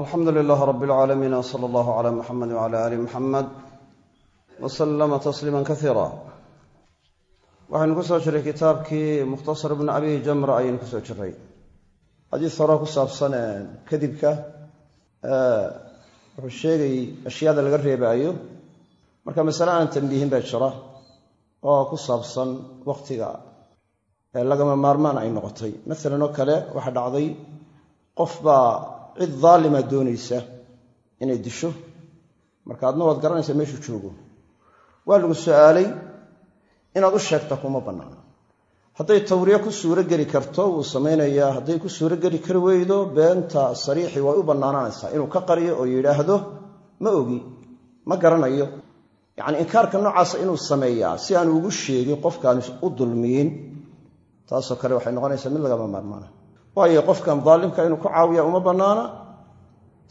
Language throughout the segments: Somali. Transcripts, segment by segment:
alxamdu lilaah rab اlcaalamiin wsala allahu cala muxamed wcala ali muxamed waslama tasliima kaiira waxaynu ku soo jiray kitaabkii mukhtasar ibni abi jamra ayaynu ku soo jiray. Xadiis hore ku saabsan kadibka wuxuu sheegay ashyaada laga reebaayo. Marka masale aan tambiihin baa jira oo ku saabsan wakhtiga lagama maarmaan ay noqotay. Masalan oo kale waxaa dhacday qof baa cid daalima doonaysa inay disho marka adna waad garanaysaa meeshuu joogo. Waa lagu su'aalay inaad u sheegta kuma bannaana hadday tawriye ku suuro geli karto wuu samaynayaa. Hadday ku suuro geli kari weydo beenta sariixi way u bannaanaanaysaa. Inuu ka qariyo oo yidhaahdo ma ogi ma garanayo. Yacni inkaarka noocaasa inuu sameeyaa si aanu ugu sheegin qofkaan u dulmiyin taasoo kale waxay noqonaysaa mid lagama maarmaana waayo qofkan daalimka inuu ku caawiya uma bannaana.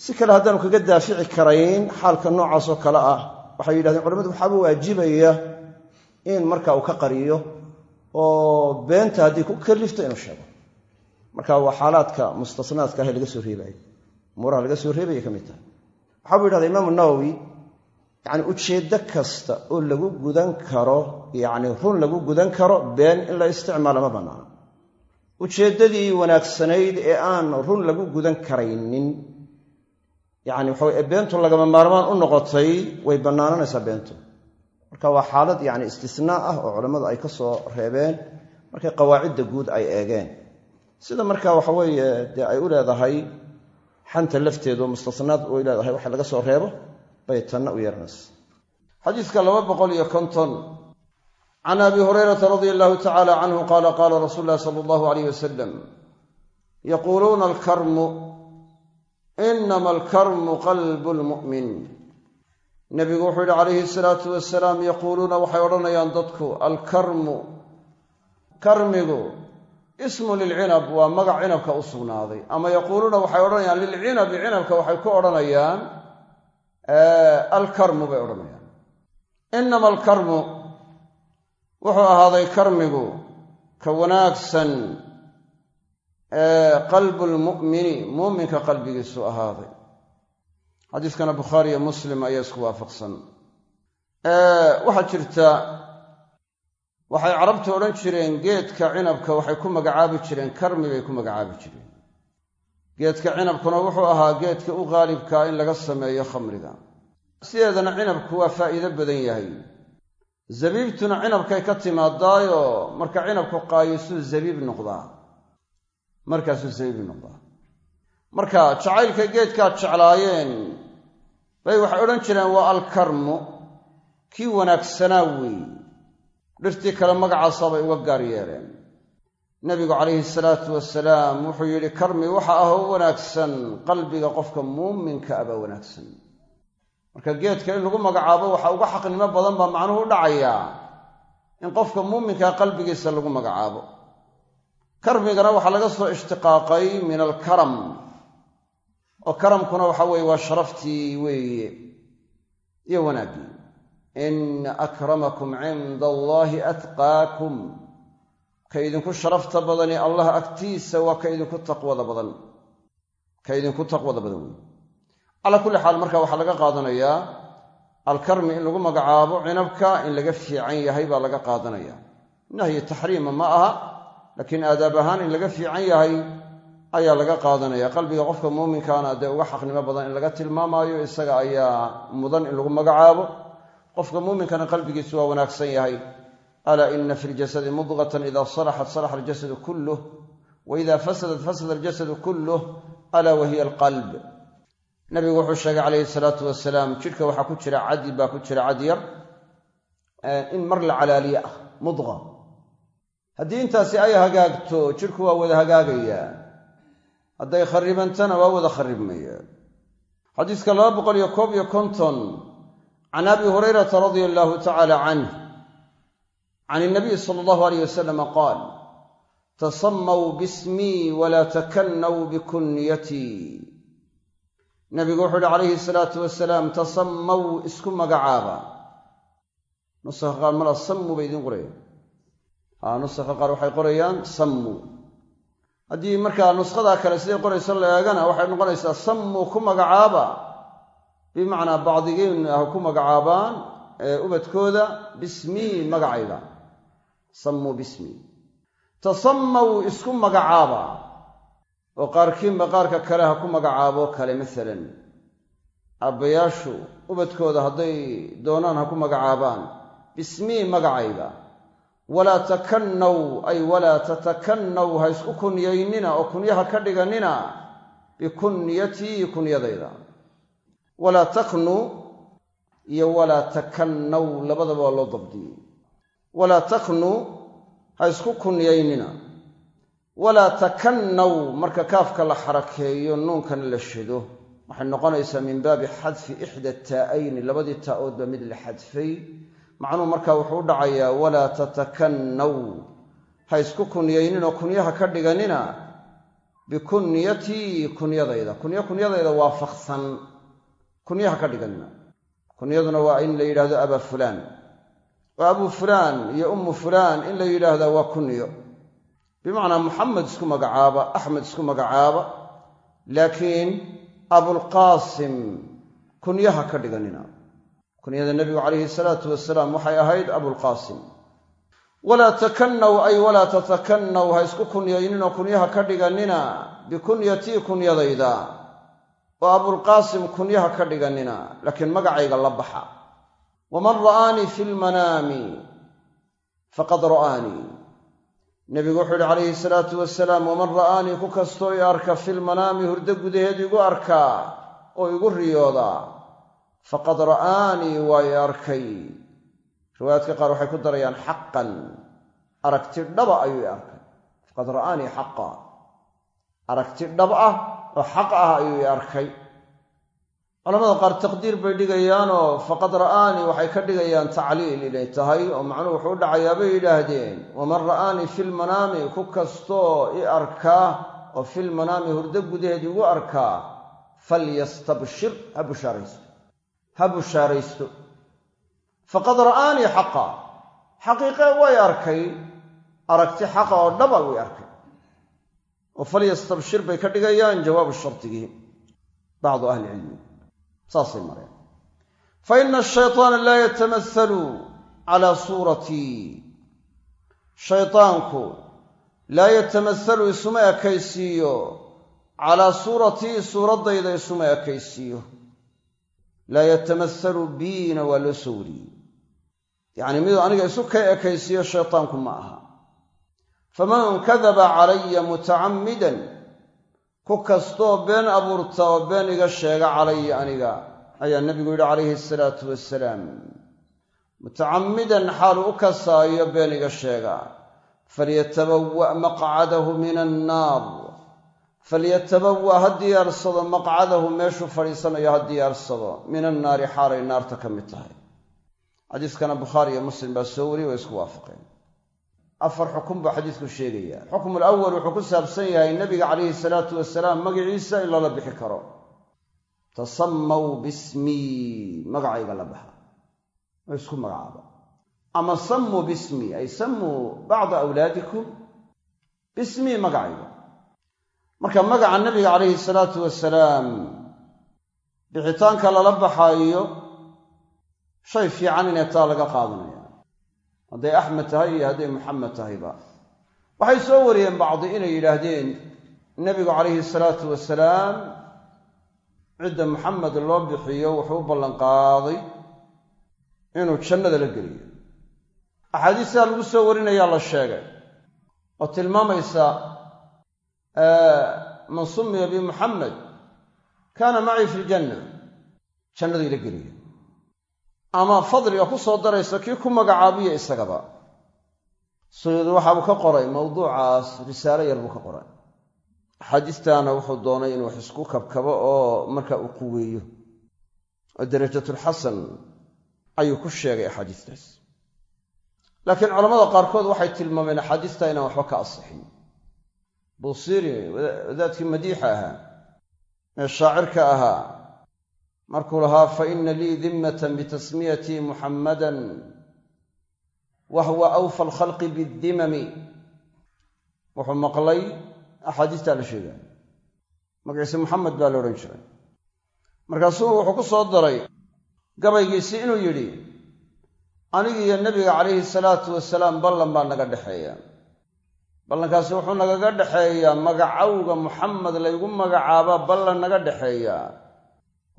Si kale haddaanu kaga daafici karayn xaalka noocaasoo kale ah waxay yidhahdeen culamadu waxaaba waajibaya in marka uu ka qariyo oo beenta haddii ku kalifto inuu sheego. Marka waa xaalaadka mustasnaadka ah laga soo reebaayo umuuraha laga soo reebaya ka mid tahay. Waxaa buu yidhahda imaamu nawowi yacni ujeeddo kasta oo lagu gudan karo yacni run lagu gudan karo been in la isticmaalo ma bannaana ujeeddadii wanaagsanayd ee aan run lagu gudan karaynin yacni waxa ee beentu lagama maarmaan u noqotay way bannaananaysaa beentu marka waa xaalad yacni istisnaa ah oo culammadu ay ka soo reebeen markay qawaacidda guud ay eegeen. Sida marka waxa weeye dee ay u leedahay xanta lafteedu mustasnaad u leedahay waxa laga soo reebo bay tanna u yeeranaysa xadiiska laba boqol iyo konton can abi hurayrata radia allahu tacala canhu qaala qaala rasuulu llahi sala allahu alayh wasalam yaquuluuna alkarmu inama alkarmu qalbu lmu'min nebigu wuxuu yihi calayhi salaatu wasalaam yaquuluuna waxay odhanayaan dadku alkarmu karmigu ismu lilcinab waa magac cinabka u sugnaaday ama yaquuluuna waxay odhanayaan lilcinabi cinabka waxay ku odhanayaan alkarmu bay odhanayaan wuxuu ahaaday karmigu ka wanaagsan qalbu lmu'mini muuminka qalbigiisu ahaaday. Xadiiskana bukhaari iyo muslim ayaa isku waafaqsan. Waxaa jirta waxay carabtu odhan jireen geedka cinabka waxay ku magacaabi jireen karmi bay ku magacaabi jireen. Geedka cinabkuna wuxuu ahaa geedka u qaalibkaa in laga sameeyo khamriga. Sideedana cinabku waa faa'iido badan yahay zabiibtuna cinabkay ka timaadaayo marka cinabku qaayisuu zabiib noqdaa. Markaasuu zabiib noqdaa. Marka jacaylka geedkaad jeclaayeen bay waxay odhan jireen waa alkarmu kii wanaagsanaa weey dhirtii kale magacaasa bay uga gaar yeeleen. Nebigu calayhi salaatu wasalaam wuxuu yidhi karmi waxa ah u wanaagsan qalbiga qofka muuminka abaa wanaagsan marka geedka in lagu magacaabo waxa uga xaqnimo badan baa macnuhu u dhacayaa in qofka muuminkaa qalbigiisa lagu magacaabo. Karmigana waxaa laga soo ishtiqaaqay min alkaram oo karamkuna waxa weeye waa sharaftii weeye iyo wanaaggii ina akramakum cinda allaahi atqaakum. Ka idinku sharafta badani allah agtiisa waa ka idinku taqwada badan. Ka idinku taqwada badan wey calaa kulli xaal marka waxaa laga qaadanayaa alkarmi in lagu magacaabo cinabka in laga fiican yahay baa laga qaadanaya. Nahyi taxriima ma aha laakiin aadaab ahaan in laga fiican yahay ayaa laga qaadanaya. Qalbiga qofka muuminkaana dee uga xaqnimo badan in laga tilmaamaayo isaga ayaa mudan in lagu magacaabo. Qofka muuminkana qalbigiisu waa wanaagsan yahay. Alaa ina fi ljasadi mudqatan ida salaxat salaxa aljasadu kulluh wa fasadat fasada aljasadu kulluh alaa wahiya alqalb nabigu wuxuu sheegay calayhi salaatu wasalaam jidhka waxaa ku jira cadi baa ku jira cad yar in mar la calaaliye ah mudqa haddii intaasi ay hagaagto jidhku waa wada hagaagayaa. Hadday kharibantana waa wada kharibmaya xadiiska laba boqol iyo koob iyo konton can abi hurayrata radia allaahu tacaala canh can inabiy sala allahu alayh wasalam qaal tasamaw bismii walaa takannaw bikunyatii nabigu wuxuu uhi calayhi salaatu wasalaam tasamaw isku magacaaba. Nusakha qaar mala sammu bay idiin qorayaan. Aa nusakha qaar waxay qorayaan sammu. Haddii markaa nushadaa kale siday qorayso la eegana waxay noqonaysaa sammuu ku magacaaba. Bimacnaa bacdigiin ha ku magacaabaan ubadkooda bismii magacayga sammuu bismii tasammaw isku magacaaba oo qaarkiinba qaarka kale ha ku magacaabo kale masalan aabbayaashu ubadkooda hadday doonaan ha ku magacaabaan bismii magacayga walaa takannaw ay walaa tatakannaw ha isku kunyaynina oo kunyaha ka dhiganina bikunyatii kunyadayda. Walaa taknu iyo walaa takannaw labadaba waa loo dabdiyey. Walaa taknu ha isku kunyaynina walaa takannaw marka kaafka la xarakeeyo nuunkana la shido. Waxay noqonaysaa min baabi xadfi ixda taa'ayni labadii taa'oodba mid la xadfay. Macnuhu markaa wuxuu u dhacayaa walaa tatakannaw. Ha isku kunyayninoo kunyaha ka dhiganina bikunyatii kunyadayda. Kunyo kunyadayda waafaqsan. Kunyaha ka dhiganina. Kunyaduna waa in la yidhahdo abaa fulaan. Oo abuu fulaan iyo ummu fulaan in la yidhaahdaa waa kunyo bimacnaa muxamed isku magacaaba axmed isku magacaaba laakiin abulqaasim kunyaha ka dhiganina. Kunyada nebigu calayhi salaatu wasalaam waxay ahayd abulqaasim walaa takannaw ay walaa tatakannaw ha isku kunyayninoo kunyaha ka dhiganina bikunyatii kunyadayda. Oo abulqaasim kunyaha ka dhiganina laakiin magacayga la baxa. Waman ra'aanii fi lmanaami faqad ra'aanii nebigu wuxuu yihi calayhi salaatu wasalaam waman ra'aanii ku kastoo i arka filmanaami hurdo gudaheed igu arkaa oo igu riyoodaa faqad ra'aanii waa i arkay. Riwaayaadka qaar waxay ku darayaan xaqan aragti dhaba ayuu i arkay. Faqad ra'aanii xaqa aragti dhab ah oo xaq ah ayuu i arkay culamada qaar taqdiir bay dhigayaanoo faqad ra'aanii waxay ka dhigayaan tacliil inay tahay oo macnuhu wuxuu u dhacayaa bay yidhaahdeen waman ra'aanii filmanaami ku kastoo i arkaa oo filmanaami hurdo gudaheed igu arkaa falyastabshir ha bushaaraysto ha bushaaraysto. Faqad ra'aanii xaqa xaqiiqe way arkay aragti xaqa oo dhaba way arkay. Oo falyastabshir bay ka dhigayaan jawaabu shardigii bacdu ahli cilmi saasay mareen. Fa ina ashaytaana laa yatamahalu calaa suuratii shaydaanku laa yatamahalu isuma ekaysiiyo. Calaa suuratii suuraddayda isuma ekaysiiyo. Laa yatamahalu biina waa loo soo wariyey. Yacni miduu aniga isu ka ekaysiiyo shaytaanku ma aha. Faman kadaba calaya mutacammidan ku kastoo been abuurta oo been iga sheega calaya aniga ayaa nebigu yidhi calayhi asalaatu wasalaam mutacammidan xaalu u kasaayo been iga sheega. Falyatabawa maqcadahu min annaar falyatabawa ha diyaarsado maqcadahu meeshuu fadhiisanayo ha diyaarsado. Min annaari xaalay naarta ka mid tahay. Xadiiskana bukhaari iyo muslim baa soo wariyey way isku waafaqeen afar xukun buu xadiisku sheegaya. Xukmu lawal wuxuu ku saabsan yahay nebiga calayhi salaatu wasalaam magaciisa in lala bixi karo. Tasammaw bismii magacayga la baxa. Oo isku magacaaba ama sammuu bismii ay sammuu bacda awlaadikum bismii magacayga. Marka magaca nebiga calayhi salaatu wasalaam bixitaanka lala baxaayo shay fiican inay taa laga qaadanaya hadday axmed tahay iyo hadday muxamed tahayba waxay soo wariyeen bacdi inay yidhaahdeen nebigu calayhi salaatu wasalaam cidda muxamed loo bixiyo wuxuu u ballanqaaday inuu jannada la geliyo. Axaadiistaa lagu soo warinayaa la sheegay oo tilmaamaysa man sumiya bimuxamed kaana macii fi ljanna jannadii la geliyo ama fadliga ku soo daraysa kii ku magacaabiya isagaba. Suyuudi waxaabuu ka qoray mawduucaas risaalo yar buu ka qoray. Axaadiistaana wuxuu doonay inuu wax isku kabkabo oo marka uu quweeyo. Oo darajatulxasan ayuu ku sheegay axaadiistaas. Laakiin culamada qaarkood waxay tilmaameen axaadiista inaan waxba ka asixin buusiiri wadaadkii madiixa ahaa ee shaacirka ahaa markuu lahaa fa ina lii dimmatan bitasmiyatii muxammadan wa huwa awfa alkhalqi biddimami. Wuxuu maqlay axaadiistaa la sheegaya magaciise muxamed baa la odhan jiray. Markaasuu wuxuu ku soo daray gabaygiisii inuu yidhi anigiiyo nebiga calayhi salaatu wasalaam ballan baa naga dhexeeya. Ballankaasi wuxuu nagaga dhexeeyaa magacawga muxamed laygu magacaaba ballan naga dhexeeya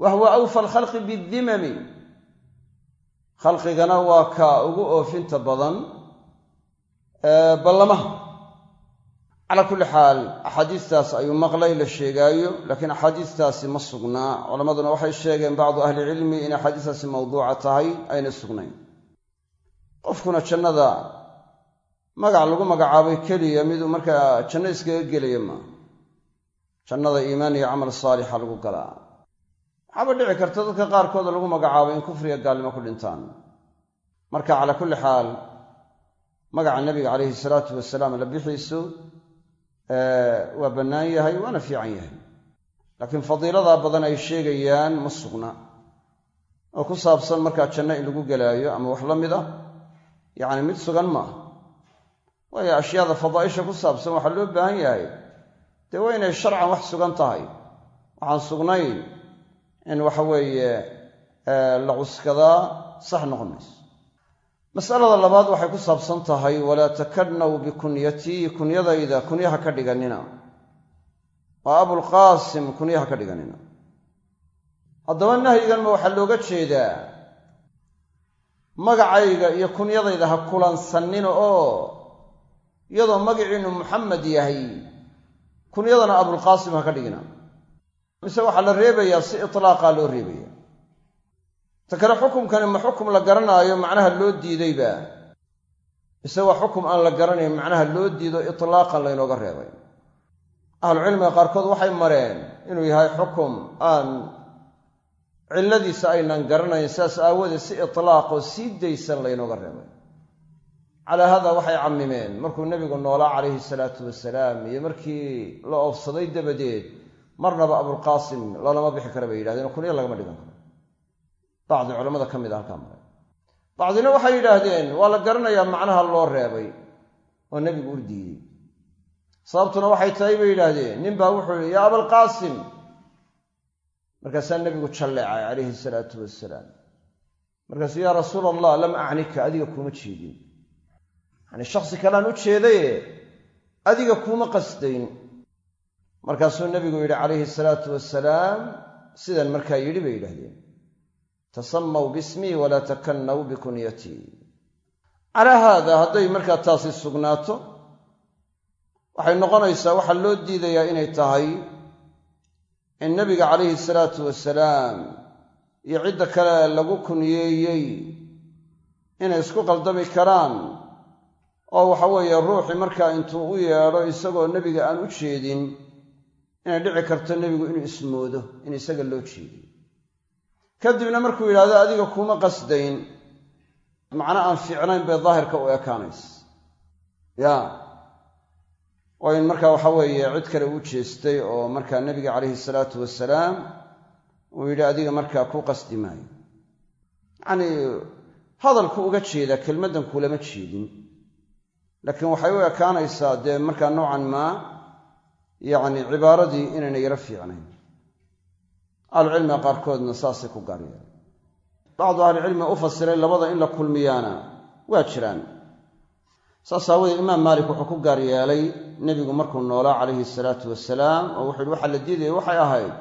wa huwa awfa alkhalqi bidimami khalqigana waa kaa ugu oofinta badan ballamaha calaa kulli xaal axaadiistaas ayuu maqlay la sheegaayo laakiin axaadiistaasi ma sugnaa culammaduna waxay sheegeen bacdu ahlicilmi in axaadiistaasi mawduuca tahay ayna sugnayn qofkuna jannada magac lagu magacaabay keliya miduu markaa janno iskaga gelaya maaha jannada iimaan iyo camal saalixa lagu galaa waxaaba dhici karta dadka qaarkooda lagu magacaabo in kufriga gaalnimo ku dhintaan. Marka calaa kulli xaal magaca nebiga calayhi salaatu wasalaam la bixiisu waa bannaan yahay waana fiican yahay. Laakiin fadiiladaa badan ay sheegayaan ma sugna. Oo ku saabsan markaa janno in lagu gelaayo ama wax la mid ah yacni mid sugan maaha waayo ashyaada fadaa'isha ku saabsan waxaa loo baahan yahay. Dee waa inay sharcan wax sugan tahay. Waxaan sugnayn in waxa weeye la cuskadaa sax noqon mayso. Masalada labaad waxay ku saabsan tahay walaa takadnaw bikunyatii kunyadayda kunyaha ka dhiganina. Waa abulqaasim kunyaha ka dhiganina. Haddaba nahyiganma waxaa looga jeedaa magacayga iyo kunyadayda ha kulansanina oo iyadoo magaciinu muxamed yahay kunyadana abulqaasim ha ka dhigina mise waxaa la reebayaa si itlaaqa loo reebaya. Ta kale xukumkani ma xukum la garanaayo macnaha loo diidayba mise waa xukum aan la garanayn macnaha loo diido itlaaqan laynooga reebay. Ahlucilmiga qaarkood waxay mareen inuu yahay xukum aan cilladiisa aynan garanayn sidaas aawoodee si itlaaqoo sii daysan laynooga reebay. Calaa haada waxay cammimeen markuu nebigu noolaa calayhi salaatu wasalaam iyo markii la oofsaday dabadeed marnaba abulqaasim lalama bixi kara bay yidhahdeen kunya lagama dhigan karo. Bacdi culammada ka mid a halkaa maray. Bacdina waxay yidhaahdeen waa la garanayaa macnaha loo reebay oo nebigu u diidey. Sababtuna waxay tahay bay yidhaahdeen nin baa wuxuu yihi yaa abalqaasim markaasaa nebigu jalleecay calayhi salaatu wasalaam markaasuu yaa rasuula allah lam acnika adiga kuuma jeedin. Yacni shaksi kalean u jeedaye adiga kuuma qasdayn markaasuu nebigu yidhi calayhi salaatu wasalaam sidan markaa yidhi bay yidhahdeen tasamaw bismii walaa takannaw bikunyatii calaa haada hadday markaa taasi sugnaato waxay noqonaysaa waxaa loo diidayaa inay tahay in nebiga calayhi salaatu wasalaam iyo cidda kale lagu kunyeeyey inay isku qaldami karaan oo waxa weeye ruuxii markaa intuu u yeedho isagoo nebiga aan u jeedin inay dhici karto nebigu inuu ismoodo in isaga loo jeediyo. Kadibna markuu yidhahdo adiga kuma qasdayn. Macno aan fiicnayn bay daahirka u ekaanaysa. Ya oo in markaa waxa weeye cid kale u jeestay oo markaa nebiga calayhi salaatu wasalaam uu yidhi adiga markaa ku qasdi maayo. Yacnii hadalku uga jeedaa kelmaddan kulama jeedin. Laakiin waxay u ekaanaysaa dee markaa noocan maa yacni cibaaradii inayna yaro fiicnayn. Ahlucilmiga qaarkoodna saasay ku gaar bacdu ahlicilmiga u fasiray labada in la kulmiyaana waa jiraan. Saas aawadeed imaam maalik wuxuu ku gaar yeelay nebigu markuu noolaa calayhi salaatu wasalaam oo wuxu yidhi waxaa la diidaya waxay ahayd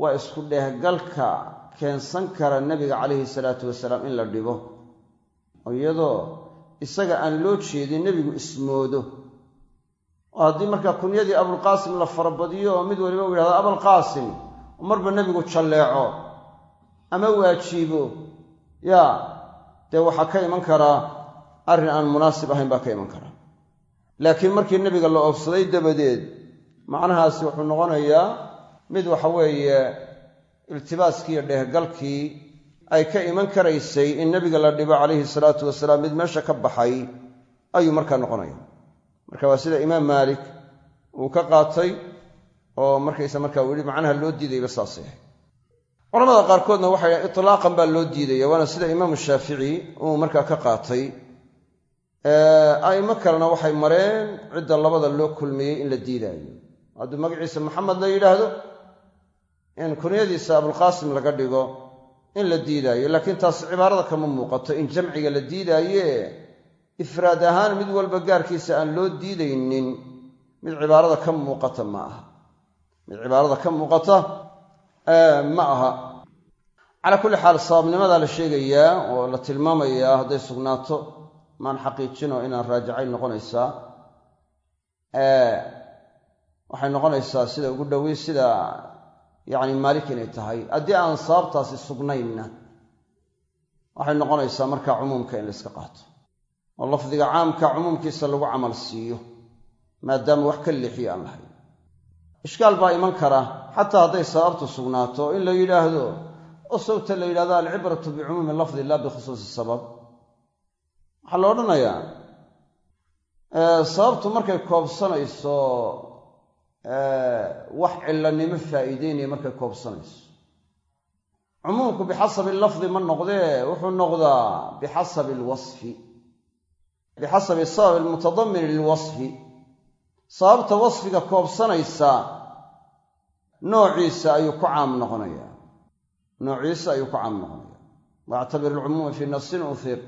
waa isku dheehgalka keensan kara nebiga calayhi salaatu wasalaam in la dhibo. Oo iyadoo isaga aan loo jeedin nebigu ismoodo oo haddii markaa kunyadii abulqaasim la farabadiyo oo mid waliba u yidhahdo abalqaasim marba nebigu jalleeco ama waajiibo yaa dee waxaa ka iman karaa arrin aan munaasib ahayn baa ka iman karaa laakiin markii nebiga la oofsaday dabadeed macnahaasi wuxuu noqonayaa mid waxa weeye iltibaaskii iyo dheehgalkii ay ka iman karaysay in nebiga la dhibo calayhi salaatu wasalaam mid meesha ka baxay ayuu markaa noqonaya marka waa sida imaam maalik uu ka qaatay oo markaysa markaa uu macnaha loo diidayba saasay ahay culamada qaarkoodna waxay dhahen itlaaqan baa loo diidaya waana sida imaamu shaafici uu markaa ka qaatay. A'immo kalena waxay mareen cidda labada loo kulmiyey in la diidaayo. Hadduu magaciisa maxamed la yidhaahdo in kunyadiisa abulqaasim laga dhigo in la diidaayo laakiin taas cibaarada kama muuqato. In jamciga la diidaaye ifraad ahaan mid walba gaarkiisa aan loo diidaynin mid cibaarada ka muuqata ma aha. Mid cibaarada ka muuqata ma aha. Calaa kulli xaal sababnimadaa la sheegayaa oo la tilmaamayaa hadday sugnaato maan xaqiijino inaan raajicayn noqonaysaa waxay noqonaysaa sida ugu dhowey sida yacni maalik inay tahay. Haddii aan sababtaasi sugnaynna waxay noqonaysaa markaa cumuumka in la yska qaato oo lafdiga caamka cumuumkiisa lagu camal siiyo maadaama wax ka leexiye aan lahayn. Ishkaal baa iman kara xataa hadday sababtu sugnaato in la yidhaahdo oo sababta la yidhahdo alcibratu bicumuumi lafdi la bikhusuusi sabab. Waxaa la odhanayaa sababtu markay koobsanayso wax cilanimo faa'iideynaya markay koobsanayso. Cumuumku bixasabi lafdi ma noqdee wuxuu noqdaa bixasabi alwasfi bixasabi sabab almutadamini lilwasfi. Sababta wasfiga koobsanaysa noociisa ayuu ku caam noqonayaa. Noociisa ayuu ku caam noqonaya waactabir alcumuuma fii nasin uhir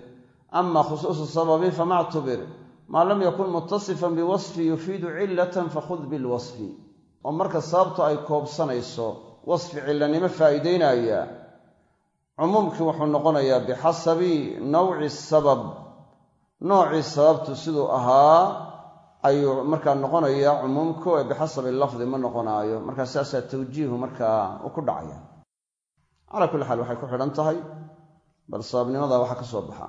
ama khusuusu sababin fama ctubir maa lam yakun mutasifan biwasfi yufiidu cilatan fakhud bilwasfi. Oo marka sababtu ay koobsanayso wasfi cilanimo faa'iideynaya cumuumkii wuxuu noqonayaa bixasabi nawci sabab noocii sababtu siduu ahaa ayuu markaa noqonayaa cumuumku ee bixasabi lafdi ma noqonaayo. Markaa saasaa tawjiihu markaa u ku dhacaya calaa kulli xaal waxay ku xidhan tahay bal sababnimada waxaa ka soo baxa.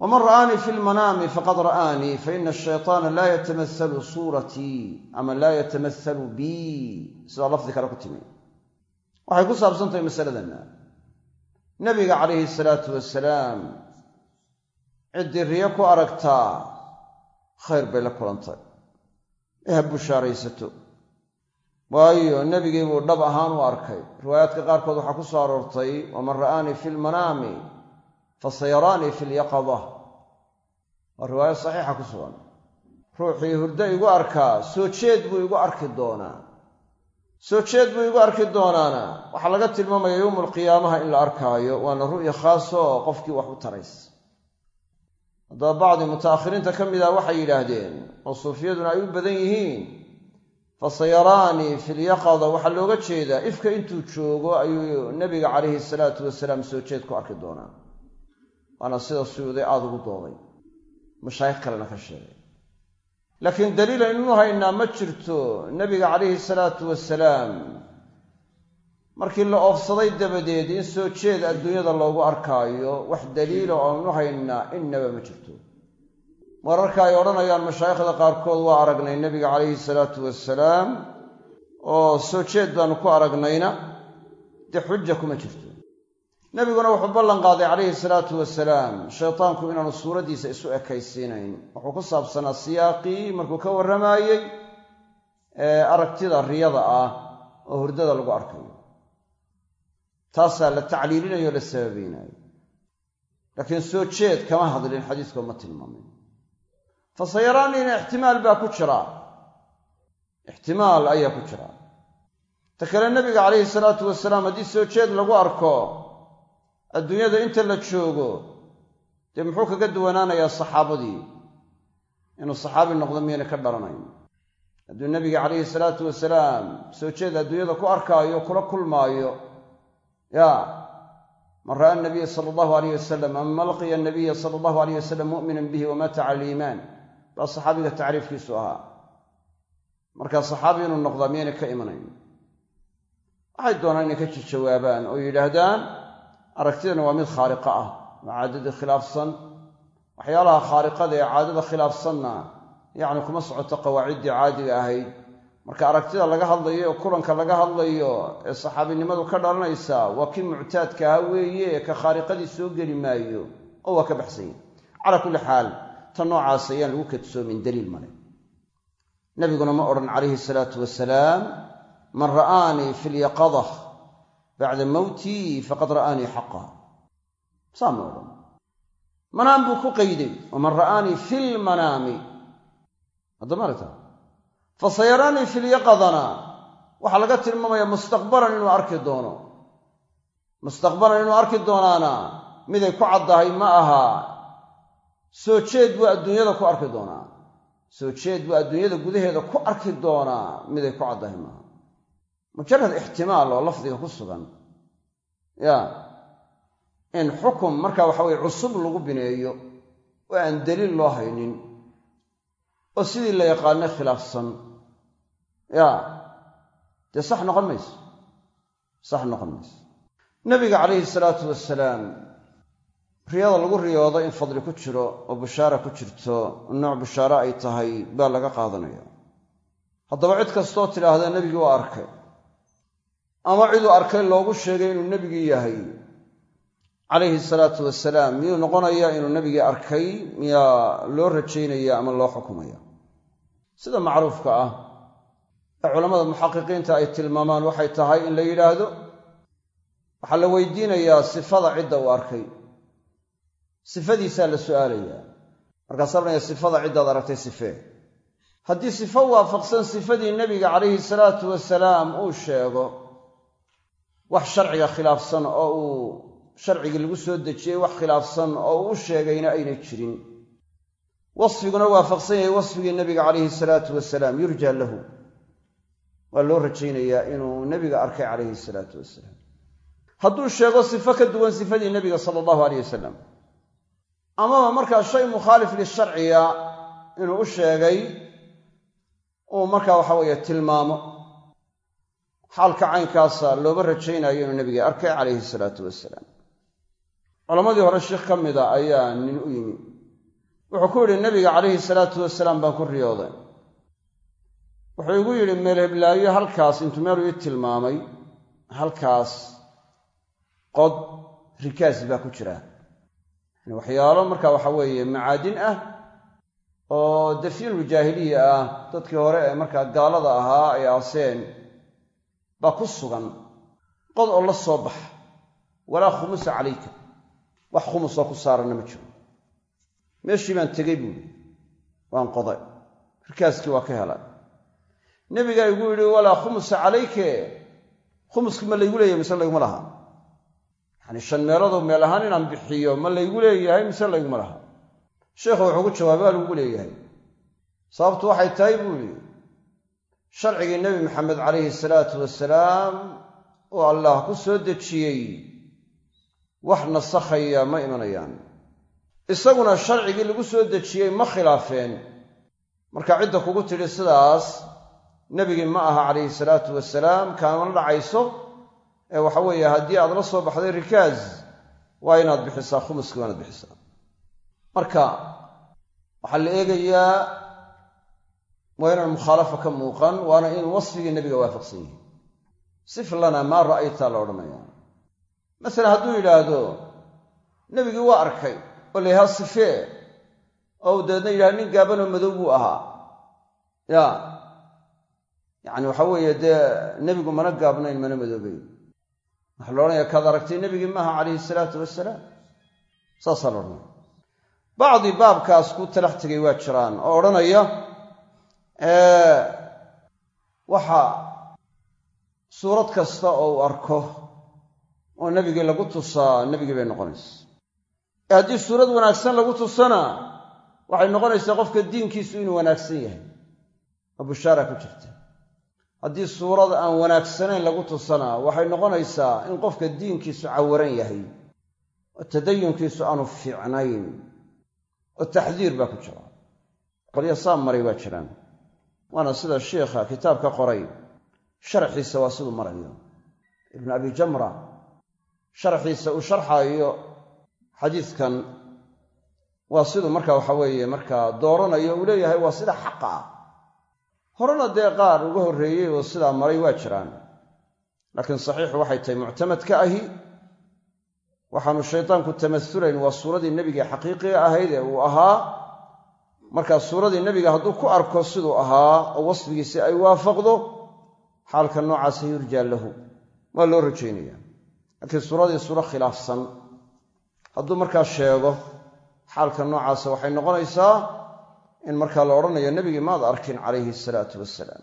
Waman ra'aanii fi lmanaami faqad ra'aanii faina ashayطaana laa yatamahalu suuratii ama laa yatamahalu bii sidaa lafdi kale ku timi. Waxay ku saabsantahay masaladanna nabiga calayhi salaatu wasalaam ciddii riyo ku aragtaa khayr bay la kulantay. Ee ha bushaaraysato. Waayo nebigii buu dhab ahaan u arkay. Riwaayaadka qaarkood waxaa ku soo aroortay waman ra'aanii fi lmanaami fasayaraanii fi lyaqada waa riwaayo saxiixa ku sugan. Ruuxii hurdo igu arkaa soo jeed buu igu arki doonaa. Soo jeed buu igu arki doonaana. Waxaa laga tilmaamaya yowmulqiyaamaha in la arkaayo waana ru'ya khaaso oo qofkii wax u tarays haddaba bacdi muta'akhiriinta ka mid ah waxay yidhaahdeen oo suufiyaduna ay u badan yihiin fasayaraanii filyaqada waxaa looga jeedaa ifka intuu joogo ayuu nebiga calayhi salaatu wasalaam soo jeed ku arki doonaa. Waana sida suyuuday aada ugu dooday mashaayikh kalena ka sheegay. Laakiin daliila inuu haynaa ma jirto nebiga calayhi salaatu wasalaam markii la oofsaday dabadeed in soo jeed adduunyada loogu arkaayo wax daliila oonu haynaa innaba ma jirto. Mararka ay odhanayaan mashaayikhda qaarkood waa aragnay nebiga calayhi salaatu wasalaam oo soo jeed baanu ku aragnayna. Dee xuja kuma jirto. Nebiguna wuxuu ballan qaaday calayhi salaatu wasalaam shaytaanku inaanu suuraddiisa isu ekaysiinayn. Wuxuu ku saabsanaa siyaaqii markuu ka warramaayey ee aragtida riyada ah oo hurdada lagu arkayo taasaa la tacliilinayo o la sababaynayo laakiin soo jeed kama hadlin xadiiskoo ma tilmaamin. Fasayaraaniina ixtimaal baa ku jira. Ixtimaal ayaa ku jira. Ta kale nebiga calayhi salaatu wasalaam haddii soo jeed lagu arko adduunyada inta la joogo dee muxuu kaga duwanaanayaa saxaabadii? Inuu saxaabi noqdo miyayna ka dhalanayn? Hadduu nebiga calayhi salaatu wasalaam soo jeed adduunyada ku arkaayo kula kulmaayo ya man ra'a nabiya sala allahu alayh wasalam ama laqiya anabiya sala allahu alayh wasalam mu'minan bihi wamata cala aliimaan baa saxaabiga tacriifkiisu ahaa markaa saxaabi inuu noqdaa miyayna ka imanayn waxay doonaan inay ka jawaabaan oo yidhaahdaan aragtidana waa mid khaariqa ah waa caadadii khilaafsan waxyaalaha khaariqada ee caadada khilaafsanna yacni kuma socoto qawaaciddii caadiga ahayd marka aragtida laga hadlayo oo kulanka laga hadlayo ee saxaabinimadu ka dhalanaysa waa kii muctaadka ahaa weeye ee ka khaariqadii soo geli maayo oo waa ka baxsanya calaa kulli xaal ta noocaas ayaan lagu kadsoomin daliil male nabiguna ma odhan calayhi salaatu wasalaam man ra'aanii fi lyaqada bacda mawtii faqad ra'aanii xaqa. Saa ma odhan. Manaam buu ku qayday waman ra'aanii fi lmanaami haddama aragta fa sayaraanii filyaqadana waxaa laga tilmaamayaa mustaqbalan inuu arki doono. Mustaqbalan inuu arki doonaana miday ku caddahay ma aha. Soo jeed buu adduunyada ku arki doonaa. Soo jeed buu adduunyada gudaheeda ku arki doonaa miday ku caddahay maaha mujarad ixtimaal oo lafdiga ku sugan. Ya in xukum markaa waxa weye cusub lagu bineeyo oo aan daliil loo haynin oo sidii la yaqaano khilaafsan. Ya dee sax noqon mayso? Sax noqon mayso. Nabiga calayhi salaatu wasalaam riyada lagu riyoodo in fadli ku jiro oo bushaara ku jirto nooc bushaare ay tahay baa laga qaadanaya. Haddaba cid kastoo tidhaahda nebigii waa arkay. Ama ciduu arkay loogu sheegay inuu nebigii yahay calayhi salaatu wasalaam miyuu noqonaya inuu nebigii arkay miyaa loo rajaynaya ama loo xukumaya? Sida macruufka ah. Ee culammada muxaqiqiinta ay tilmaamaan waxay tahay in la yidhaahdo waxaa la weydiinayaa sifada cidda uu arkay. Sifadiisaa la su'aalayaa. Markaasaa lanaya sifada ciddaad aragtay sifee haddii sifo waafaqsan sifadii nebiga calayhi salaatu wasalaam uu sheego wax sharciga khilaafsan oo uu sharcigii lagu soo dejiyey wax khilaafsan oo uu sheegayna aynay jirin. Wasfiguna waafaqsan yahay wasfigii nebiga calayhi salaatu wasalaam yurjaa lahu. Waa loo rajaynayaa inuu nebiga arkay calayhi salaatu wasalaam. Hadduu sheego sifo ka duwan sifadii nebiga sala allahu aleyh wasalam amaba markaa shay mukhaalif lisharciga inuu u sheegay uu markaa waxa weeye tilmaamo. Xaalka caynkaasa looba rajaynayo inuu nebiga arkay calayhi salaatu wasalaam culammadii hore sheikh ka mida ayaa nin u yimi. Wuxuu ku yidhi nebiga calayhi salaatu wasalaam baan ku riyooday. Wuxuu igu yidhi meelheblaayo halkaas intuu meeluu ii tilmaamay halkaas qod rikaas baa ku jira. Yani waxyaalo marka waxa weeye macaadin ah oo dafyinul jaahiliya ah dadkii hore ee markaa gaalada ahaa ay aaseen baa ku sugan. Qod oo la soo baxa. Walaa khumusa calayka wax khumusoo ku saaranna ma jiro. Meeshii baan tegey buuhi waan qoday rikaaskii waa ka helay nebigaa igu yidhi walaa khumusa calayke. Khumuskii ma laygu leeyahay mise layguma laha? Yacani shan meeloodoo meel ahaan inaan bixiyo ma laygu leeyahay mise layguma laha? Sheikhu wuxuu ku jawaabay waa lagugu leeyahay. Sababtu waxay tahay buu yidhi sharcigii nebi maxamed calayhi salaatu wasalaam oo allah ku soo dejiyey wax nasakhaya ma imanayaan. Isaguna sharcigii lagu soo dejiyey ma khilaafeen. Marka cidda kugu tidhi sidaas nebigii ma aha calayhi salaatu wasalaam kaamana dhacayso ee waxa weeye haddii aad la soo baxday rikaaz waa inaad bixisaa khumuskii waa inaad bixisaa. Marka waxaa la eegayaa waa inaan mukhaalafa ka muuqan waana in wasfigii nebiga waafaqsan yihi sif lana maa ra'ayta la odhanaya masalan hadduu yidhaahdo nebigii waa arkay oo la yahaa sifee oo uu dabeedna yidhahdo nin gaabanoo madow buu ahaa. Ya yacni waxa weeye dee nebigu mana gaabnayn mana madoobayn. Waxaa la odhanaya kaad aragtay nebigii maaha calayhi salaatu wasalaam saasaa la odhanaya bacdi baabkaas ku talax tegay waa jiraan oo odhanaya waxa suurad kasta oo uu arko oo nebigii lagu tusaa nebigii bay noqonaysa. Ee haddii suurad wanaagsan lagu tusana waxay noqonaysaa qofka diinkiisu inuu wanaagsan yahay. Oo bushaara ku jirta. Haddii suurad aan wanaagsanayn lagu tusana waxay noqonaysaa in qofka diinkiisu cawaran yahay oo tadayunkiisu aanu fiicnayn oo taxdiir baa ku jira. Qolyo saa maray waa jiraan. Waana sida sheikha kitaabka qoray. Sharxiisa waa siduu marayo. Ibnu abi jamra sharxiisa uu sharxaayo xadiidkan waa siduu marka waxa weeye markaa dooranayo uu leeyahay waa sida xaqa ah. Horena dee qaar uga horreeyey oo sidaa maray waa jiraan. Laakiin saxiixu waxay tahay muctamadka ahi. Waxaanu shaydaanku tamasulayn waa suuradii nebiga xaqiiqiga ahayd ee uu ahaa. Markaa suuradii nebiga hadduu ku arko siduu ahaa oo wasfigiisi ay waafaqdo xaalka noocaasa yurjaa lahu. Waa loo rajaynaya laakiin suuradii suuro khilaafsan hadduu markaa sheego xaalka noocaasa waxay noqonaysaa in markaa la odhanayo nebigii maad arkin calayhi salaatu wasalaam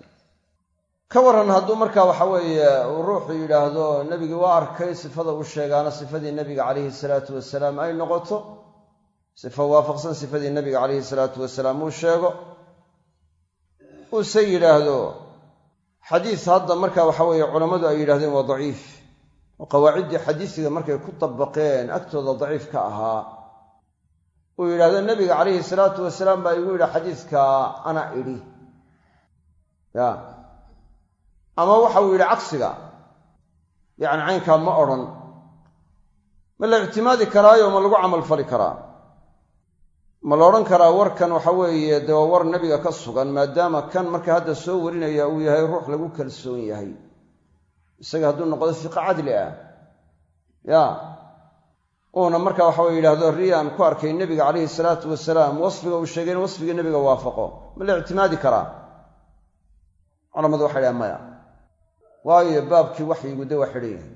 ka waran hadduu markaa waxa weeye uu ruuxu yidhaahdo nebigii waa arkay sifada uu sheegaana sifadii nebiga calayhi salaatu wasalaam ay noqoto sifo waafaqsan sifadii nebiga calayhi salaatu wasalaam uu sheego uuse yidhaahdo. Xadiis hadda marka waxa weeye culammadu ay yidhahdeen waa daciif oo qawaaciddii xadiisiga markay ku dabaqeen agtooda daciif ka ahaa uu yidhahdo nebiga calayhi salaatu wasalaam baa igu yidhi xadiiska ana idhi. Ya. Ama waxa uu yidhi cagsiga yacni caynkaa ma odhan. Ma la ictimaadi karaayo ma lagu camal fali karaa. Ma la odhan karaa warkan waxa weeye dee waa war nebiga ka sugan maadaama kan marka hadda soo warinaya uu yahay ruux lagu kalsoon yahay isaga hadduu noqdo fiqo cadli ah. Ya. Uuna marka waxa weye yidhahdo riyaan ku arkay nebiga calayhi salaatu wasalaam wasfiga uu sheegay in wasfigii nebiga waafaqo. Ma la ictimaadi karaa culamadu waxay dhahan maya. Waayo baabkii waxyigu de waa xidhan yahay.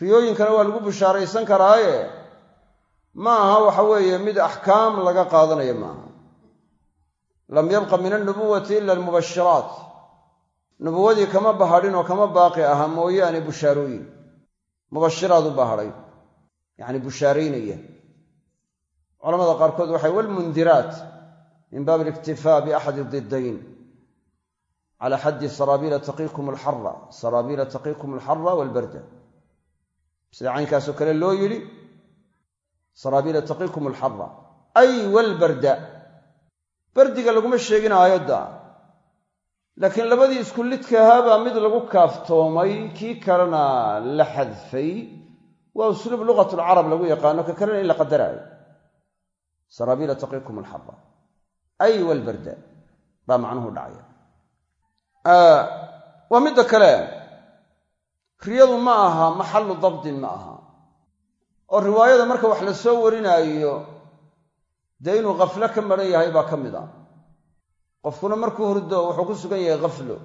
Riyooyinkana waa lagu bishaaraysan karaaye. Ma aha waxa weeye mid axkaam laga qaadanayo maaha lam yabqa min alnubuwati ila almubashiraat nubuwadii kama bahadhin oo kama baaqi aha mooyaane bushaarooyin. Mubashiraad u bahadhay yacni bushaaraynaya culamada qaarkood waxay walmundiraat min baab aliktifaa biaxadi didayn cala xaddi saraabiila taqiikum alxara saraabiila taqiikum alxara walbarda. Sida caynkaasoo kale loo yidhi saraabiila taqiikum alxara ay walbarda. Bardiga laguma sheegin aayadda laakiin labadii isku lidkahaabaa mid lagu kaaftoomay kii kalena la xadfay. Waa usluub lugat lcarab lagu yaqaano ka kalena in la qadaraayo saraabiila taqiikum alxara ay walbarda baa macnuhu dhacaya. Waa midda kale. Riyadu ma aha maxallu dabdin ma aha. Oo riwaayada marka wax la soo warinaayo dee inuu khaflo ka maran yahay baa ka mid a qofkuna markuu hurdo wuxuu ku sugan yahay khaflo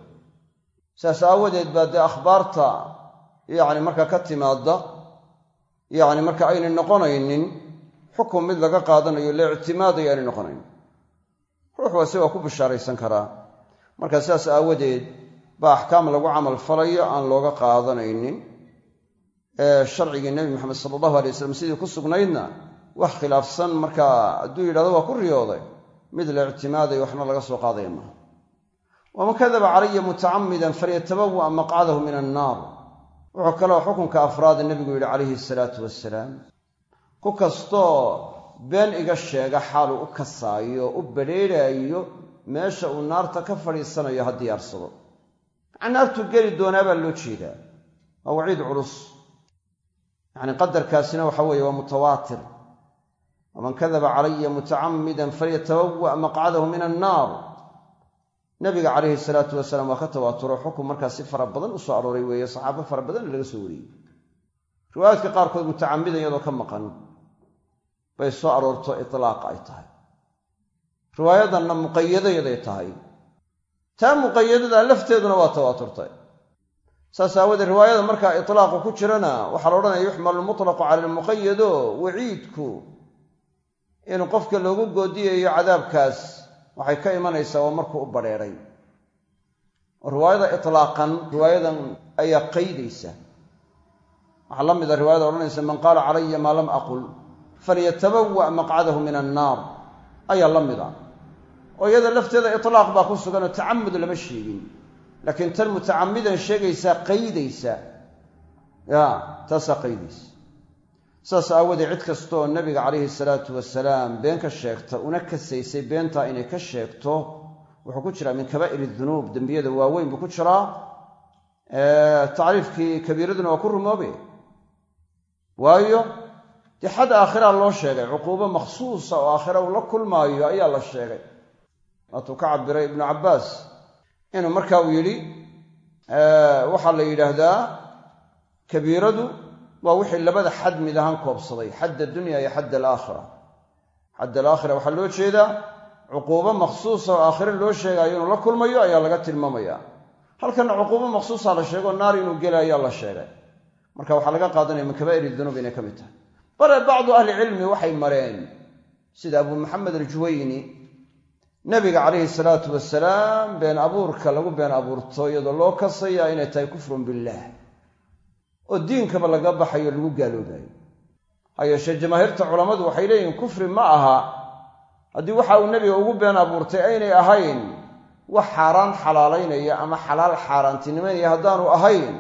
saas aawadeed baa dee akhbaarta yacni marka ka timaadda yacni marka aynay noqonaynin xukun mid laga qaadanayo la ictimaadayo aynay noqonayn ruux waa si waa ku bishaaraysan karaa. Marka sidaas aawadeed baa axkaam lagu camal falayo aan looga qaadanaynin. Sharcigii nebi maxamed sala allahu alay wasalam sidii ku sugnaydna wax khilaafsan markaa hadduu yidhahdo waa ku riyooday mid la ictimaadayo waxna laga soo qaadaya maaha. Waman kadaba calaya mutacamidan falyatabawa maqcadahu min annaar. Wuxuu kaloo xukunka afraada nebigu yidhi calayhi salaatu wasalaam ku kastoo been iga sheega xaaluu u kasaayo u badrheeraayo meesha uu naarta ka fadhiisanayo ha diyaarsado. Macaa naartuu geli doonaa baa loo jeedaa. Waa waciid culus. Yacni qadarkaasina waxa weeye waa mutawaatir waman kadaba calaya mutacamidan falyatabawa maqcadahu min annaar nabiga calayhi salaatu wasalaam waa ka tawaaturo xukun markaa si fara badan u soo arooray weeye saxaabo fara badanna laga soo wariyey riwaayaadka qaarkood mutacamidan iyadoo ka maqan bay soo aroorto itlaaq ay tahay riwaayadanna muqayadayaday tahay taa muqayadada lafteeduna waa tawaaturtay saas aawoodee riwaayada markaa itlaaqu ku jirana waxaa la odhanaya yuxmalu lmutlaqu cala almuqayado waciidku inuu qofka loogu goodiyayo cadaabkaas waxay ka imanaysaa waa markuu u badheeray oo riwaayada itlaaqan riwaayadan ayaa qaydaysa. Waxaa la mida riwaayada odhanaysa man qaala calaya maa lam aqul falyatabawa maqcadahu min annaar. Ayaa la mid a oo iyada lafteeda itlaaq baa ku sugan oo tacamud lama sheegin laakiin tan mutacamidan sheegaysaa qaydaysa ya taasaa qaydaysa saas aawoodee cid kastaoo nabiga calayhi salaatu wasalaam been ka sheegta una kasaysay beentaa inay ka sheegto wuxuu ku jiraa min kabaa'ir dunuub dembiyada waaweyn buu ku jiraa. Tacriifkii kabiiraduna waa ku rumoobe waayo dee xad aakhira loo sheegay cuquubo makhsuusa oo aakhira uu la kulmaayo ayaa la sheegay. Waatuu ka cabiray ibnu cabbaas inuu marka uu yidhi waxaa la yidhaahdaa kabiiradu waa wixii labada xad mid ahaan koobsaday xadd addunya iyo xadd alaakhira. Xadd alaakhira waxaa loo jeedaa cuquubo makhsuusa oo aakhire loo sheegaayo inuu la kulmayo ayaa laga tilmaamaya. Halkanna cuquubo makhsuusa la sheego naar inuu gela ayaa la sheegay. Marka waxaa laga qaadanaya min kabaa'ir dunuub inay ka mid tahay. Bale bacdu ahlicilmi waxay mareen sida abu maxamed aljuwayni nebiga calayhi salaatu wasalaam been abuurka lagu been abuurto iyadoo loo kasaya inay tahay kufrun billaah oo diinkaba laga baxayo lagu gaaloobayo. Ha yeeshee jamaahiirta culammadu waxay leeyihiin kufri ma aha. Haddii waxa uu nebiga ugu been abuurtay aynay ahayn wax xaaraan xalaalaynaya ama xalaal xaaraantinimaynaya haddaanu ahayn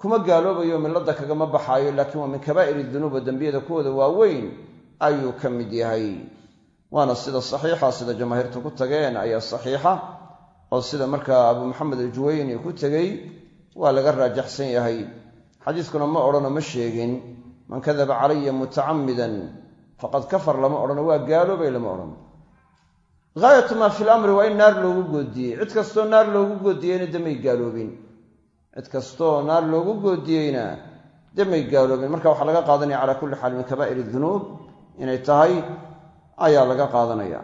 kuma gaaloobayo milladda kagama baxaayo laakiin waa min kabaa'ir dunuub oo dembiyada kuwooda waaweyn ayuu ka mid yahay. Waana sida saxiixa sida jamaahiirtu ku tageen ayaa saxiixa oo sida markaa abu maxamed aljuwayni ku tegey waa laga raajaxsan yahay xadiiskuna ma odhanoo ma sheegin. Man kadaba calaya mutacammidan faqad kafar lama odhano waa gaaloobay lama odhan haayatu maa fi lamri waa in naar loogu goodiyey. Cid kastoo naar loogu goodiyeyna demay gaaloobin. Cid kastoo naar loogu goodiyeyna demay gaaloobin. Marka waxaa laga qaadanaya cala kulli xaal min kabaa'ir dunuub inay tahay ayaa laga qaadanaya.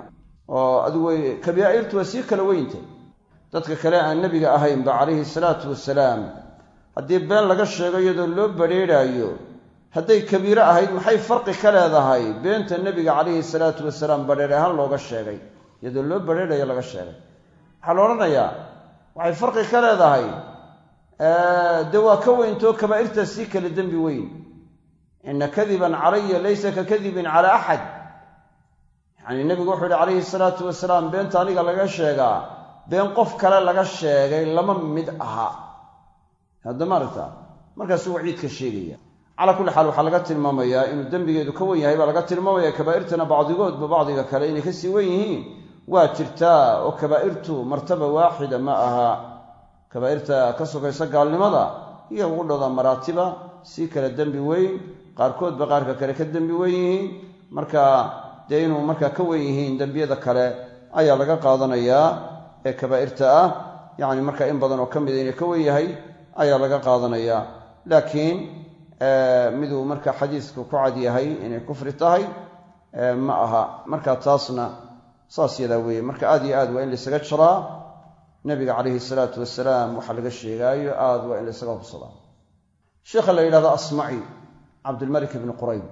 Oo adigu kabaa'irtu waa sii kala weyntay dadka kale aan nebiga ahaynba calayhi salaatu wasalaam haddii been laga sheego iyadoo loo badrheerhaayo hadday kabiiro ahayd maxay farqi ka leedahay? Beenta nebiga calayhi salaatu wasalaam badheer ahaan looga sheegay iyadoo loo badrheerayo laga sheegay. Waxaa la odhanayaa waxay farqi ka leedahay. Dee waa ka weyntoo kabaa'irtaas sii kala dembi weyn. Ina kadiban calaya laysa ka kadibin cala axad. Yacanii nebigu wuxuu yihi calayhi salaatu wasalaam beenta aniga laga sheegaa been qof kale laga sheegay lama mid aha hadda maaragta markaasuu waciidka sheegaya. Calaa kulli xaal waxaa laga tilmaamayaa inuu dembigeedu ka wen yahay baa laga tilmaamaya kabaa'irtana bacdigoodba bacdiga kale inay ka sii wen yihiin. Waa jirtaa oo kabaa'irtu martaba waaxida ma aha. Kabaa'irta ka sokaysa gaalnimada iyo ugu dhowda maraatiba sii kala dembi weyn qaarkoodba qaarka kale ka dembi wen yihiin. Marka dee inuu markaa ka wen yihiin dembiyada kale ayaa laga qaadanayaa ee kabaa'irta ah. Yacni marka in badan oo ka mida inay ka wen yahay ayaa laga qaadanayaa laakiin miduu marka xadiisku ku cad yahay inay kufri tahay ma aha. Marka taasna saas yadaa weeye. Marka aad iyo aad waa in laysaga jiraa nabiga calayhi salaatu wasalaam waxaa laga sheegaayo aad waa in laysaga hubsadaa sheikha la yidhahdo asmaci cabdilmalik ibni qurayb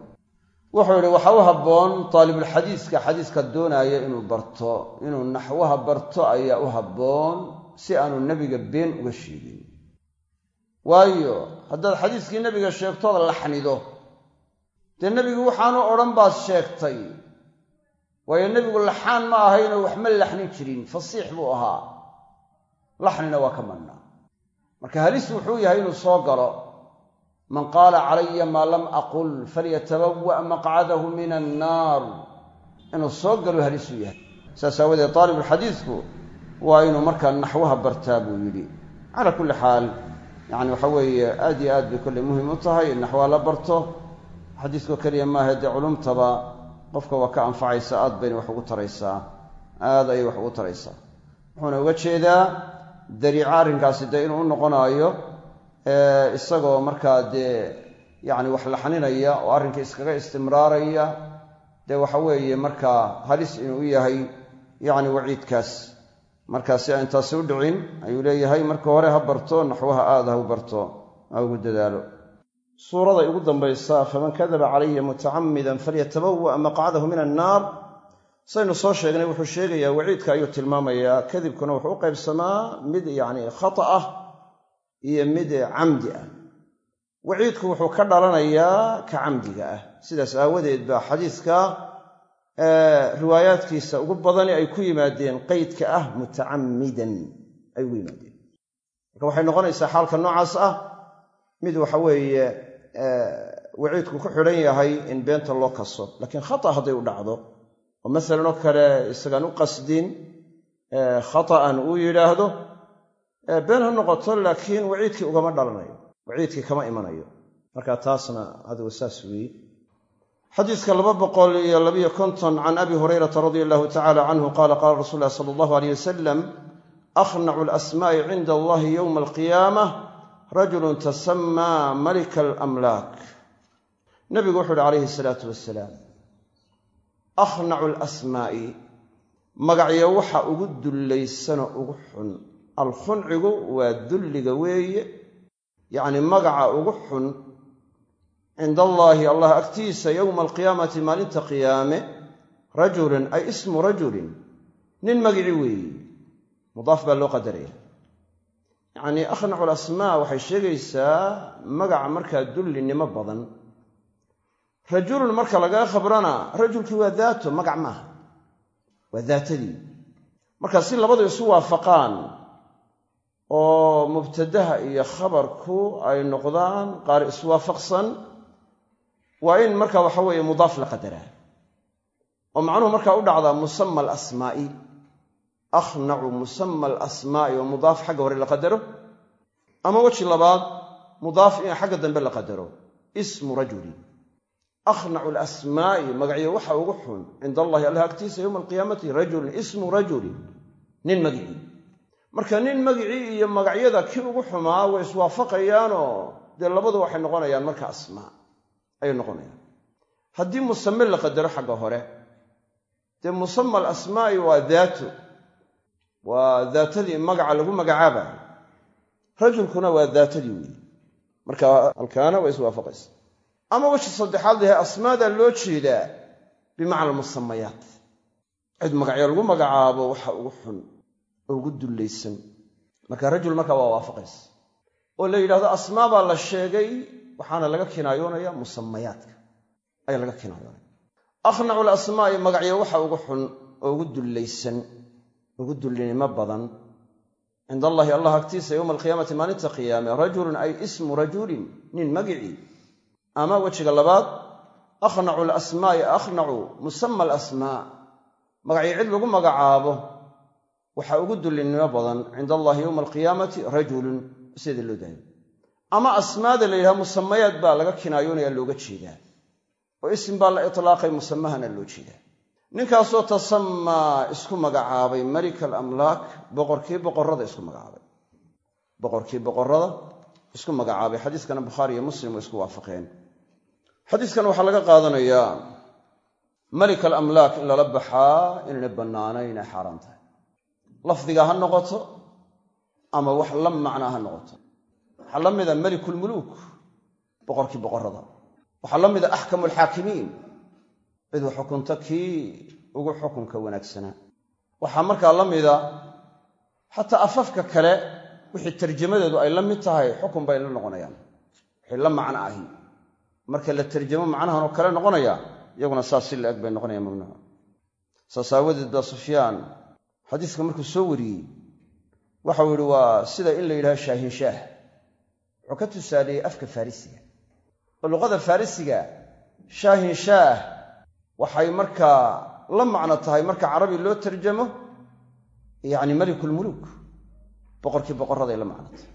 wuxuu yidhi waxaa u habboon taalibulxadiiska xadiiska doonaaya inuu barto inuu naxwaha barto ayaa u habboon si aanu nebiga been uga sheegin waayo haddaad xadiiskii nebiga sheegtood laxnido dee nebigu waxaanu odhan baad sheegtay. Waayo nebigu laxaan ma ahaynoo wax ma laxnin jirin fasiix buu ahaa. Laxnina waa ka madhnaa. Marka halis wuxuu yahay inuu soo galo. Man qaala calaya maa lam aqul falyatabawa' maqcadahu min annaar. Inuu soo galo halisuu yahay. Saas aawadeed taalibulxadiidku waa inuu markaa naxwaha bartaa buu yidhi. Calaa kulli xaal yacni waxa weeye aad iyo aad bay kolley muhiim u tahay in naxwaa la barto. Xadiiskoo keliya maaha dee culumtaba qofka waa ka anfacaysa aad bayna wax ugu taraysaa aad ayay wax ugu taraysaa wuxuuna uga jeedaa dariico arrinkaasi dee inuu u noqonaayo isagoo markaa dee yacni wax laxninaya oo arrinka iskaga istimraaraya dee waxa weeye markaa halis inuu u yahay yacni waciidkaas markaa si aan taasi u dhicin ayuu leeyahay marka hore ha barto naxwaha aad ha u barto ha ugu dadaalo. Suurada ugu dambaysa faman kadaba calaya mutacammidan falyatabawa' maqcadahu min annaar. Saynu soo sheegnay wuxuu sheegayaa waciidka ayuu tilmaamayaa kadibkuna wuxuu u qaybsamaa mid yacni khata ah iyo mid camdi ah. Waciidku wuxuu ka dhalanayaa ka camdiga ah. Sidaas aawadeed baa xadiiska riwaayaadkiisa ugu badani ay ku yimaadeen qeydka ah mutacammidan. Ay ugu yimaadeen. Marka waxay noqonaysaa xaalka noocaas ah mid waxa weeye waciidku ku xidhan yahay in beenta loo kaso. Laakiin khata hadday u dhacdo oo masalan oo kale isagaan u qasdin khata'an uu yidhaahdo been ha noqoto laakiin waciidkii ugama dhalanayo. Waciidkii kama imanayo. Marka taasna adigu saas weeye xadiiska laba boqol iyo labiyo konton can abi hurayrata radia allahu tacala canhu qaala qaala rasul llahi sala allahu aleyh wasalam akhnacu alasmaa'i cinda allahi yowma alqiyaamah rajulun tasamaa malika alamlaak nabigu wuxu uhi calayhi salaatu wasalaam akhnacu alasmaa'i magacyo waxa ugu dullaysanoo ugu xun. Alkhuncigu waa dulliga weeye yacni magaca ugu xun cinda allaahi allah agtiisa yowma alqiyaamati maalinta qiyaame rajulun ay ismu rajulin nin magici weeye mudaaf baa loo qadaraya yacnii akhnacu lasmaa waxay sheegaysaa magaca markaa dullinimo badan rajulun marka lagaa khabrana rajulkii waa daato magac maaha waa daatadii marka si labadu isu waafaqaan oo mubtadaha iyo khabarku ay noqdaan qaar iswaafaqsan waa in marka waxa weeye mudaaf la qadaraa. Oo macnuhu markaa u dhacdaa musama alasmaa'i akhnacu musama alasmaa'i oo mudaaf xagga hore la qadaro ama weji labaad mudaaf in xagga dambe la qadaro. Ismu rajuli. Akhnacu alasmaa'i magacyo waxa ugu xun cinda allahi allah agtiisa yowma alqiyaamati rajulun ismu rajulin nin magicii. Marka nin magicii iyo magacyada kii ugu xumaa way iswaafaqayaanoo dee labadu waxay noqonayaan marka asmaa ayay noqonayaan haddii musame la qadaro xagga hore dee musama alasmaa'i waa daato waa daatadii magaca lagu magacaabayo rajulkuna waa daatadii weeye marka halkaana waa iswaafaqaysa. Ama weji saddexaad lahe asmaada loo jeedaa bimacna musamayaat cid magacyo lagu magacaabo waxa ugu xun oo ugu dullaysan. Marka rajul markaa waa waafaqaysa. Oo la yidhahdo asmaa baa la sheegay waxaana laga kinaayoonaya musamayaadka. Ayaa laga kinaayoonaya akhnacu alasmaa'i magacyo waxa ugu xun oo ugu dullaysan ugu dullinimo badan. Cinda allahi allah agtiisa yowma alqiyaamati maalinta qiyaame rajulun ay ismu rajulin nin magicii. Ama wejiga labaad akhnacu alasmaa'i akhnacu musama alasmaa magacyo cid lagu magacaabo waxaa ugu dullinimo badan. Cinda allahi yowma alqiyaamati rajulun sida loo daayo ama asmaada la yidhaha musamayaad baa laga kinaayoonaya looga jeedaa. Oo isim baa la itlaaqay musamahana loo jeedaa. Ninkaasoo tasamaa isku magacaabay malika alamlaak boqorkii boqorrada isku magacaabay. Boqorkii boqorrada isku magacaabay. Xadiiskana bukhaari iyo muslim way isku waafaqeen. Xadiiskan waxaa laga qaadanayaa malik alamlaak in lala baxaa inayna bannaanayn ay xaaraan tahay. Lafdiga ha noqoto ama wax la macnaa ha noqoto waxaa la mida melikulmuluuk boqorkii boqorrada. Waxaa la mida axkamu alxaakimiin cid wax xukunta kii ugu xukunka wanaagsanaa waxaa markaa la mida xataa afafka kale wixii tarjamadeedu ay la mid tahay xukun bay la noqonayaan. Wixii la macno ahi. Marka la tarjamo macnahan oo kale noqonaya iyaguna saas si la-eg bay noqonayaan mamnuuca. Saas aawadeed baa sufyaan xadiiska markuu soo wariyey waxau yihi waa sida in la yidhaha shaahinshaah wuxuu ka tusaaleeyey afka farrisiga oo luqada farrisiga shaahinshaah waxay markaa la macno tahay marka carabi loo tarjamo yacni melikulmuluuk boqorkii boqorraday la macno tahay.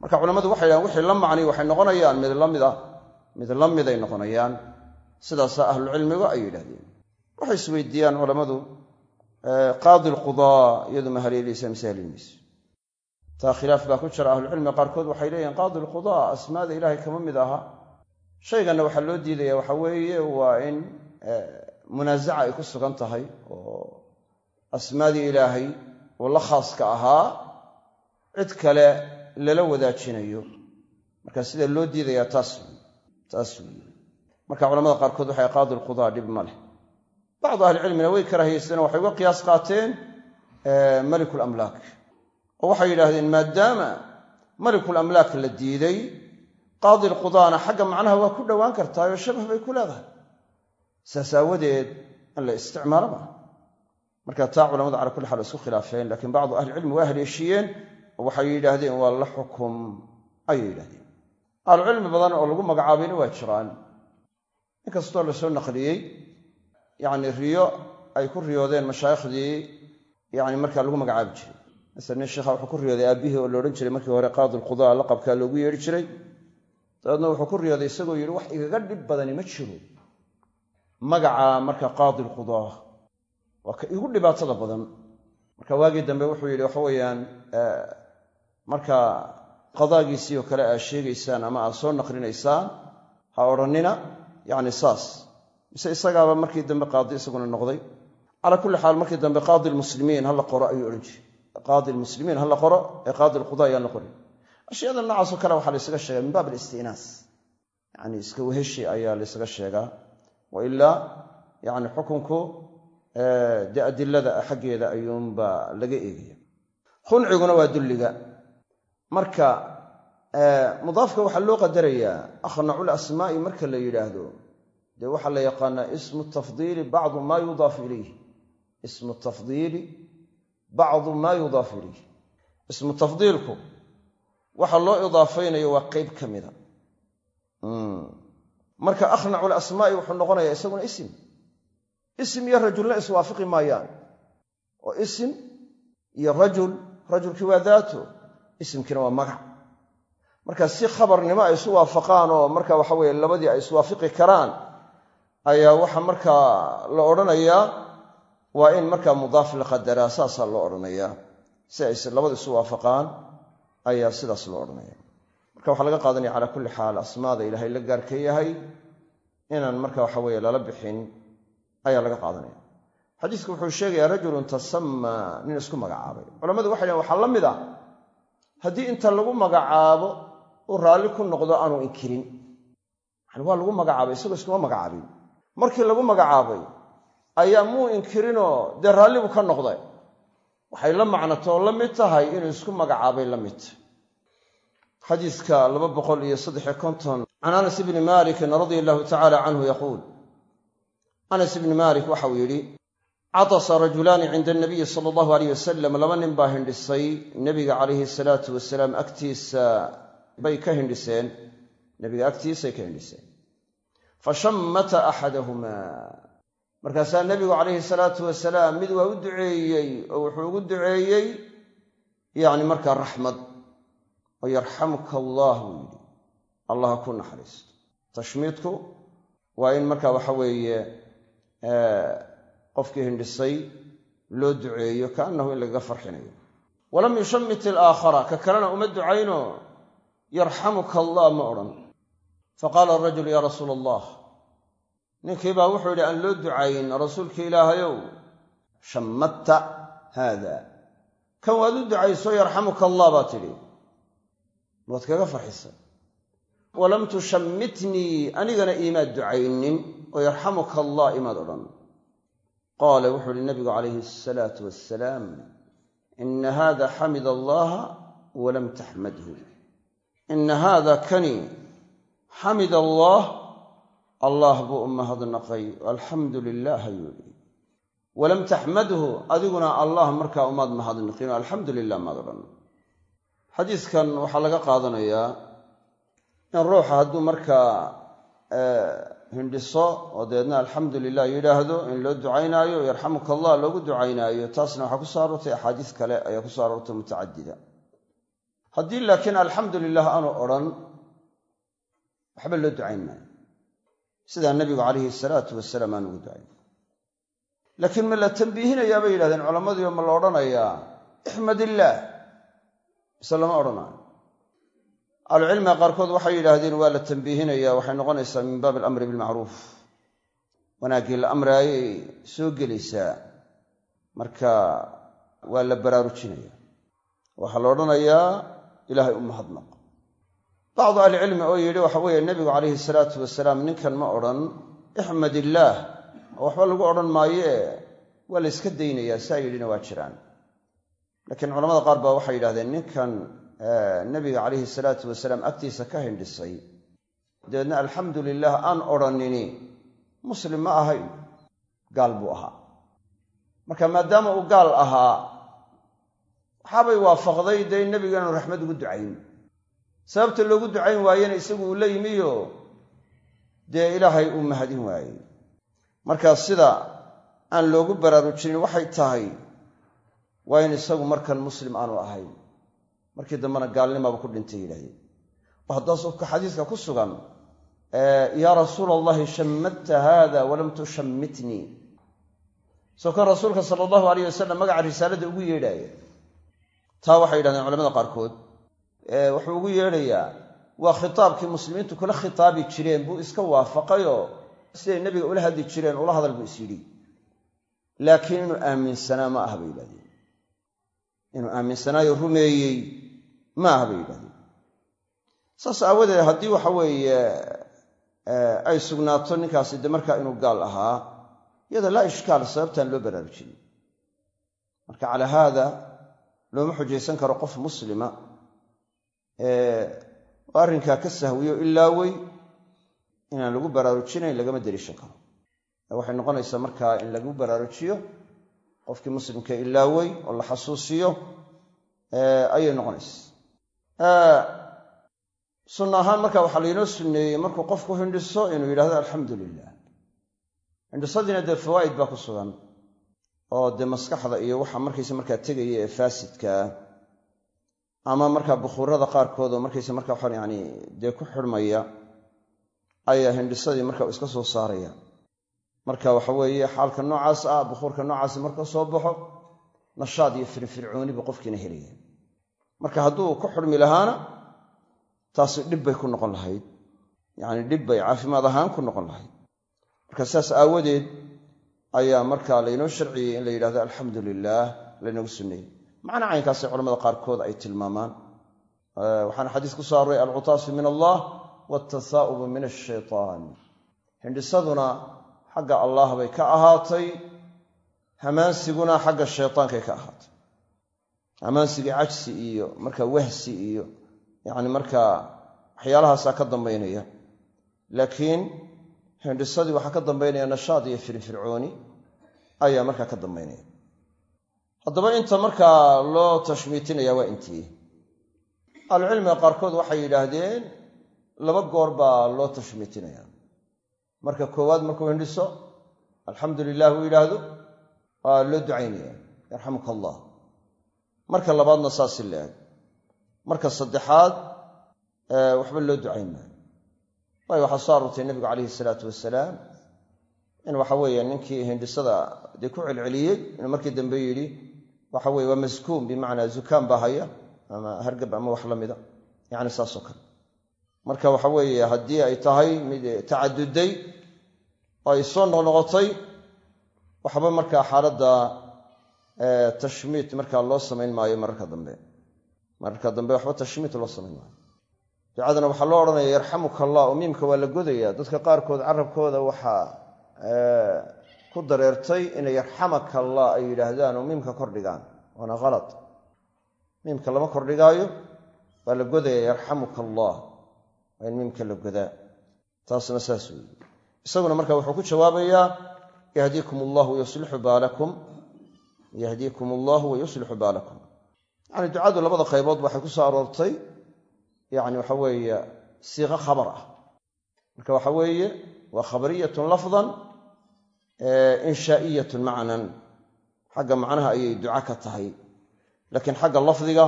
Marka culammadu waxay yidhahan wixii la macnay waxay noqonayaan mid la ah mid la miday noqonayaan. Sidaasaa ahlucilmigu ay yidhahdeen waxay isweydiiyaan culammadu qaadi alqudaa iyadu ma haleelaysa taa khilaaf baa ku jira ahlucilmiga qaarkood waxay leeyihiin qaadi alqudaa asmaada ilaahay kama mid aha. Shayganna waxaa loo diidaya waxa weeye waa in munaasaca ay ku sugan tahay oo asmaadii ilaahay oo la khaaska ahaa cid kale lala wadaajinayo. Marka sida loo diidayaa taas taas marka culamada qaarkood waxay qaadi alqudaa dhib ma leh. Bacdu ahlicilmina way karaahiyeysteeno waxay uga qiyaas qaateen malikulamlaak oo waxay yidhaahdeen maadaama malikulamlaak la diiday qaadi alqudaana xagga macnaha waa ku dhowaan kartaayoo shabah bay ku leedahay. Saas aawadeed in la isticmaalo maa marka taa culamadu cala kulli xaal isku khilaafeen laakiin bacdu ahlicilmi waa haleeshiiyeen oo waxay yidhaahdeen waa la xukum ayay yidhahdeen ahlucilmi badan oo lagu magacaabayna waa jiraan. Inkastoo la soo naqliyey yacni riyo ay ku riyoodeen mashaayikhdii yani markaa lagu magacaabi jiray masala nin sheikha wuxuu ku riyooday aabbihii oo la odhan jiray markii hore qaadi alqudaa laqabkaa loogu yeedhi jiray. Dabeedna wuxuu ku riyooday isagoo yidhi wax igaga dhib badani ma jiro. Magaca marka qaadi alqudaa waa ka igu dhibaatada badan. Marka waagii dambe wuxuu yidhi waxa weeyaan marka qadaagiisii oo kale aad sheegaysaan ama aad soo naqlinaysaan ha odhannina yacni saas. Mise isagaaba markii dambe qaadi isaguna noqday. Calaa kulli xaal markii dambe qaadi lmuslimiin ha qoro ayuu odhan jiray qaadi lmuslimiin ha la qoro ee qaadi alqudaa ayaan la qorin ashyaada noocaasoo kale waxaa laysaga sheegaa min baab alistinaas. Yani iska weheshi ayaa laysaga sheegaa. Wa yani xukunku dee adilada xaggeeda ayuunbaa laga eegaya. Khunciguna waa dulliga. Marka mudaafka waxaa loo qadarayaa akhnacu lasmaa'i marka la yidhaahdo dee waxaa la yaqaanaa ismu tafdiili bacdu maa yudaafu ilayh ismu tafdiili bacdu maa yudaafu ilayh ismu tafdiilku waxa loo idaafaynayo waa qeyb ka mida marka akhnacu lasmaa'i wuxuu noqonayaa isaguna isim. Isim iyo rajulna iswaafiqi maayaan. Oo isim iyo rajul rajulkii waa daato isimkiina waa magac. Marka si khabarnimo ay isu waafaqaan oo marka waxa weye labadii ay iswaafiqi karaan ayaa waxa markaa la odhanayaa waa in markaa mudaaf la qadaraa saasaa loo odhanayaa si ay labada isu waafaqaan ayaa sidaas loo odhanaya marka waxaa laga qaadanaya calaa kulli xaal asmaada ilaahay la gaarka yahay inaan marka waxa weye lala bixin ayaa laga qaadanaya. Xadiisku wuxuu sheegayaa rajulun tasammaa nin isku magacaabay. Culammadu waxay dhahen waxaa la mid ah. Haddii inta lagu magacaabo uu raalli ku noqdo aanu inkirin. Yani waa lagu magacaabay isagoo iskuma magacaabin. Markii lagu magacaabay ayaa muu inkirinoo dee raalli buu ka noqday. Waxay la macnatoo la mid tahay inuu isku magacaabay la mid. Xadiiska laba boqol iyo saddexiyo konton can anas ibni malikin radia allahu tacala canhu yaquul. Anas ibni maalik waxauu yidhi catasa rajulaani cinda anabiyi sala allahu aleyh wasalam laba nin baa hindhisay nebiga calayhi salaatu wasalaam agtiisa bay ka hindhiseen. Nebiga agtiisay ka hindhiseen. Fashammata axadahumaa markaasaa nebigu calayhi salaatu wasalaam mid waa u duceeyey oo wuxuu ugu duceeyey yacni markaa raxmad. Oo yarxamuka allah buu yidhi. Allah ku naxariisto. Tashmiidku waa in marka waxa weeye qofkii hindhisay loo duceeyo kaannahu in lagaga farxinayo. Walam yushammit ilaakhara ka kalena uma ducayno yarxamuka allah ma odhan. Faqaala arajulu yaa rasuula allah ninkii baa wuxuu yidhi aan loo ducayn rasuulka ilaahayow. Shammadta haada. Kan waad u ducayso yarxamuka allah baa tidhi. Waad kaga farxisay walam tushammitnii anigana iimaad ducaynin oo yarxamuka allah imaad odhan. Qaala wuxuu ihi nabigu calayhi asalaatu wassalaam ina haada xamid allaha walam taxmadhu. Ina haada kani xamid allah allah buu u mahadnaqay alxamdu lilah ayuu yidhi. Walam taxmadhu adiguna allah markaa umaad mahadnaqin alxamdu lilah maad odhan xadiiskan waxaa laga qaadanayaa in ruuxa hadduu markaa hindhiso oo dabeedna alxamdu lilah yidhaahdo in loo ducaynaayo yarxamuka allah loogu ducaynaayo taasna waxaa ku soo aroortay axaadiis kale ayaa ku soo aroortay mutacadida. Haddii laakiin alxamdu lilah aanu odhan waxba loo ducayn maayo sidaa nebigu calayhi salaatu wasalaam aan ugu ducayn laakiin ma la tambiihinayaa bay yidhahdeen culammadiio ma la odhanayaa ixmad illaah mise lama odhanaayo. Ahlucilmiga qaarkood waxay yidhaahdeen waa la tambiihinaya waxay noqonaysaa min baab alamri bilmacruuf wanaaggii la amraayay soo gelaysaa marka waa la baraarujinaya waxaa la odhanayaa ilaahay u mahadnaq bacdu ahlicilmi oo yidhi waxa weeye nebigu calayhi salaatu wasalaam ninkan ma odhan ixmad illaah oo waxba lagu odhan maayee waa la yska daynayaa saa yidhina waa jiraan laakiin culamada qaar baa waxay yidhahdeen ninkan nabiga calayhi salaatu wasalaam agtiisa ka hindhisay dabeedna alxamdu lilah aan odhanini muslim ma ahayn gaal buu ahaa marka maadaama uu gaal ahaa waxaabay waafaqday dee nebiga raxmad ugu ducayn sababta loogu ducayn waayena isagu uu la yimiyo dee ilaahay uu mahadin waayey. Marka sida aan loogu baraarujinin waxay tahay waa in isagu markan muslim aanu ahayn markii dambena gaalnimaba ku dhintay yidhahdeen oo haddaas ka xadiiska ku sugan yaa rasuula allahi shammadta haada walam tushammitnii. Soo kan rasuulka sala allahu alayh wasalam magaca risaalada ugu yeedhaaya taa waxay yidhahdeen culamada qaarkood wuxuu ugu yeedhayaa waa khitaabkii muslimiintu kula khitaabi jireen buu iska waafaqayoo siday nebiga ula hadli jireen ula hadal buu is yidhi. Laakiin inuu aaminsanaa ma aha bay yidhahdeen. Inuu aaminsanaayo rumeeyey ma aha bay yidhahdeen. Saas aawadeed haddii waxa weeye ay sugnaato ninkaasi de markaa inuu gaal ahaa iyada laa ishkaal sababtaan loo baraarujiyey marka calaa haada looma xujaysan karo qof muslima arrinkaa ka sahwiyo ilaawey inaan lagu baraarujinayn lagama deliishan karo. Waxay noqonaysaa markaa in lagu baraarujiyo qofkii muslimka ilaawey oo la xasuusiyo ayay noqonaysaa. Sunna ahaan marka waxaa laynoo sunneeyey markuu qofku hindhiso inuu yidhahdo alxamdu lilah hindhisadiina dee fawaa'id baa ku sugan oo dee maskaxda iyo waxa markaysa markaa tegaya ee faasidkaa ama markaa bukhuurada qaarkood oo markaysa markaa waxaan yani dee ku xidhmaya ayaa hindhisadii marka iska soo saaraya. Marka waxa weeye xaalka noocaas ah bukhuurka noocaasi marka soo baxo nashaad iyo firfircooniba qofkiina helaya marka hadduu ku xidhmi lahaana taasi dhib bay ku noqon lahayd. Yacni dhib bay caafimaad ahaan ku noqon lahayd. Marka sidaas aawadeed ayaa markaa laynoo sharciyey in la yidhahdo alxamdu lilaah laynoogu sunneeyey macna caynkaasay culamada qaarkood ay tilmaamaan. Waxaana xadiis ku soo arooray alcutaasu min allah waaltasaa'ubu min ashaytaan hindhisaduna xagga allaah bay ka ahaatay hamaansiguna xagga shaytaankay ka ahaatay. Hamaansigii cajsi iyo markaa wahsi iyo yacni markaa waxyaalahaasaa ka dambaynaya. Laakiin hindhisadii waxaa ka dambaynaya nashaad iyo firfircooni ayaa markaa ka dambaynaya haddaba inta markaa loo tashmiitinaya waa intii. Ahlucilmiga qaarkood waxay yidhaahdeen laba goor baa loo tashmiitinaya marka koowaad markuu hindhiso alxamdu lilah uu yidhaahdo waa loo ducaynaya yarxamuka allah marka labaadna saasi la-eg marka saddexaad waxba loo ducayn maayo waayo waxaa soo aroortay nebigu calayhi salaatu wasalaam in waxa weeye ninkii hindhisada dee ku celceliyey inuu markii dambe yidhi waxa weye waa maskuum bimacnaa zukaan baa haya ama hargab ama wax la mida. Yacni saasoo kale. Marka waxa weeye haddii ay tahay mid tacaduday oo ay soo noqnoqotay waxba markaa xaaladda tashmiit markaa loo samayn maayo mararka dambe. Mararka dambe waxba tashmiit loo samayn maayo. Ducadana waxaa loo odhanaya yarxamuka allah oo miimka waa la godaya dadka qaarkood carabkooda waxaa ku dareertay inay yarxamaka allah ay yidhaahdaan oo miimka kordhigaan. Waana khalad miimka lama kordhigaayo waa la godaya yarxamuka allah. Waa in miimka la godaa. Taasna saas weeye. Isaguna marka wuxuu ku jawaabayaa yahdiikum allahu yuslixu baalakum. Yahdiikum allahu wayuslixu baalakum. Yacni ducadu labada qaybood waxay ku soo aroortay yacni waxa weeye siiqo khabar ah. Marka waxa weeye waa khabariyatun lafdan inshaa'iyatun macnan. Xagga macnaha ayay duca ka tahay. Laakiin xagga lafdiga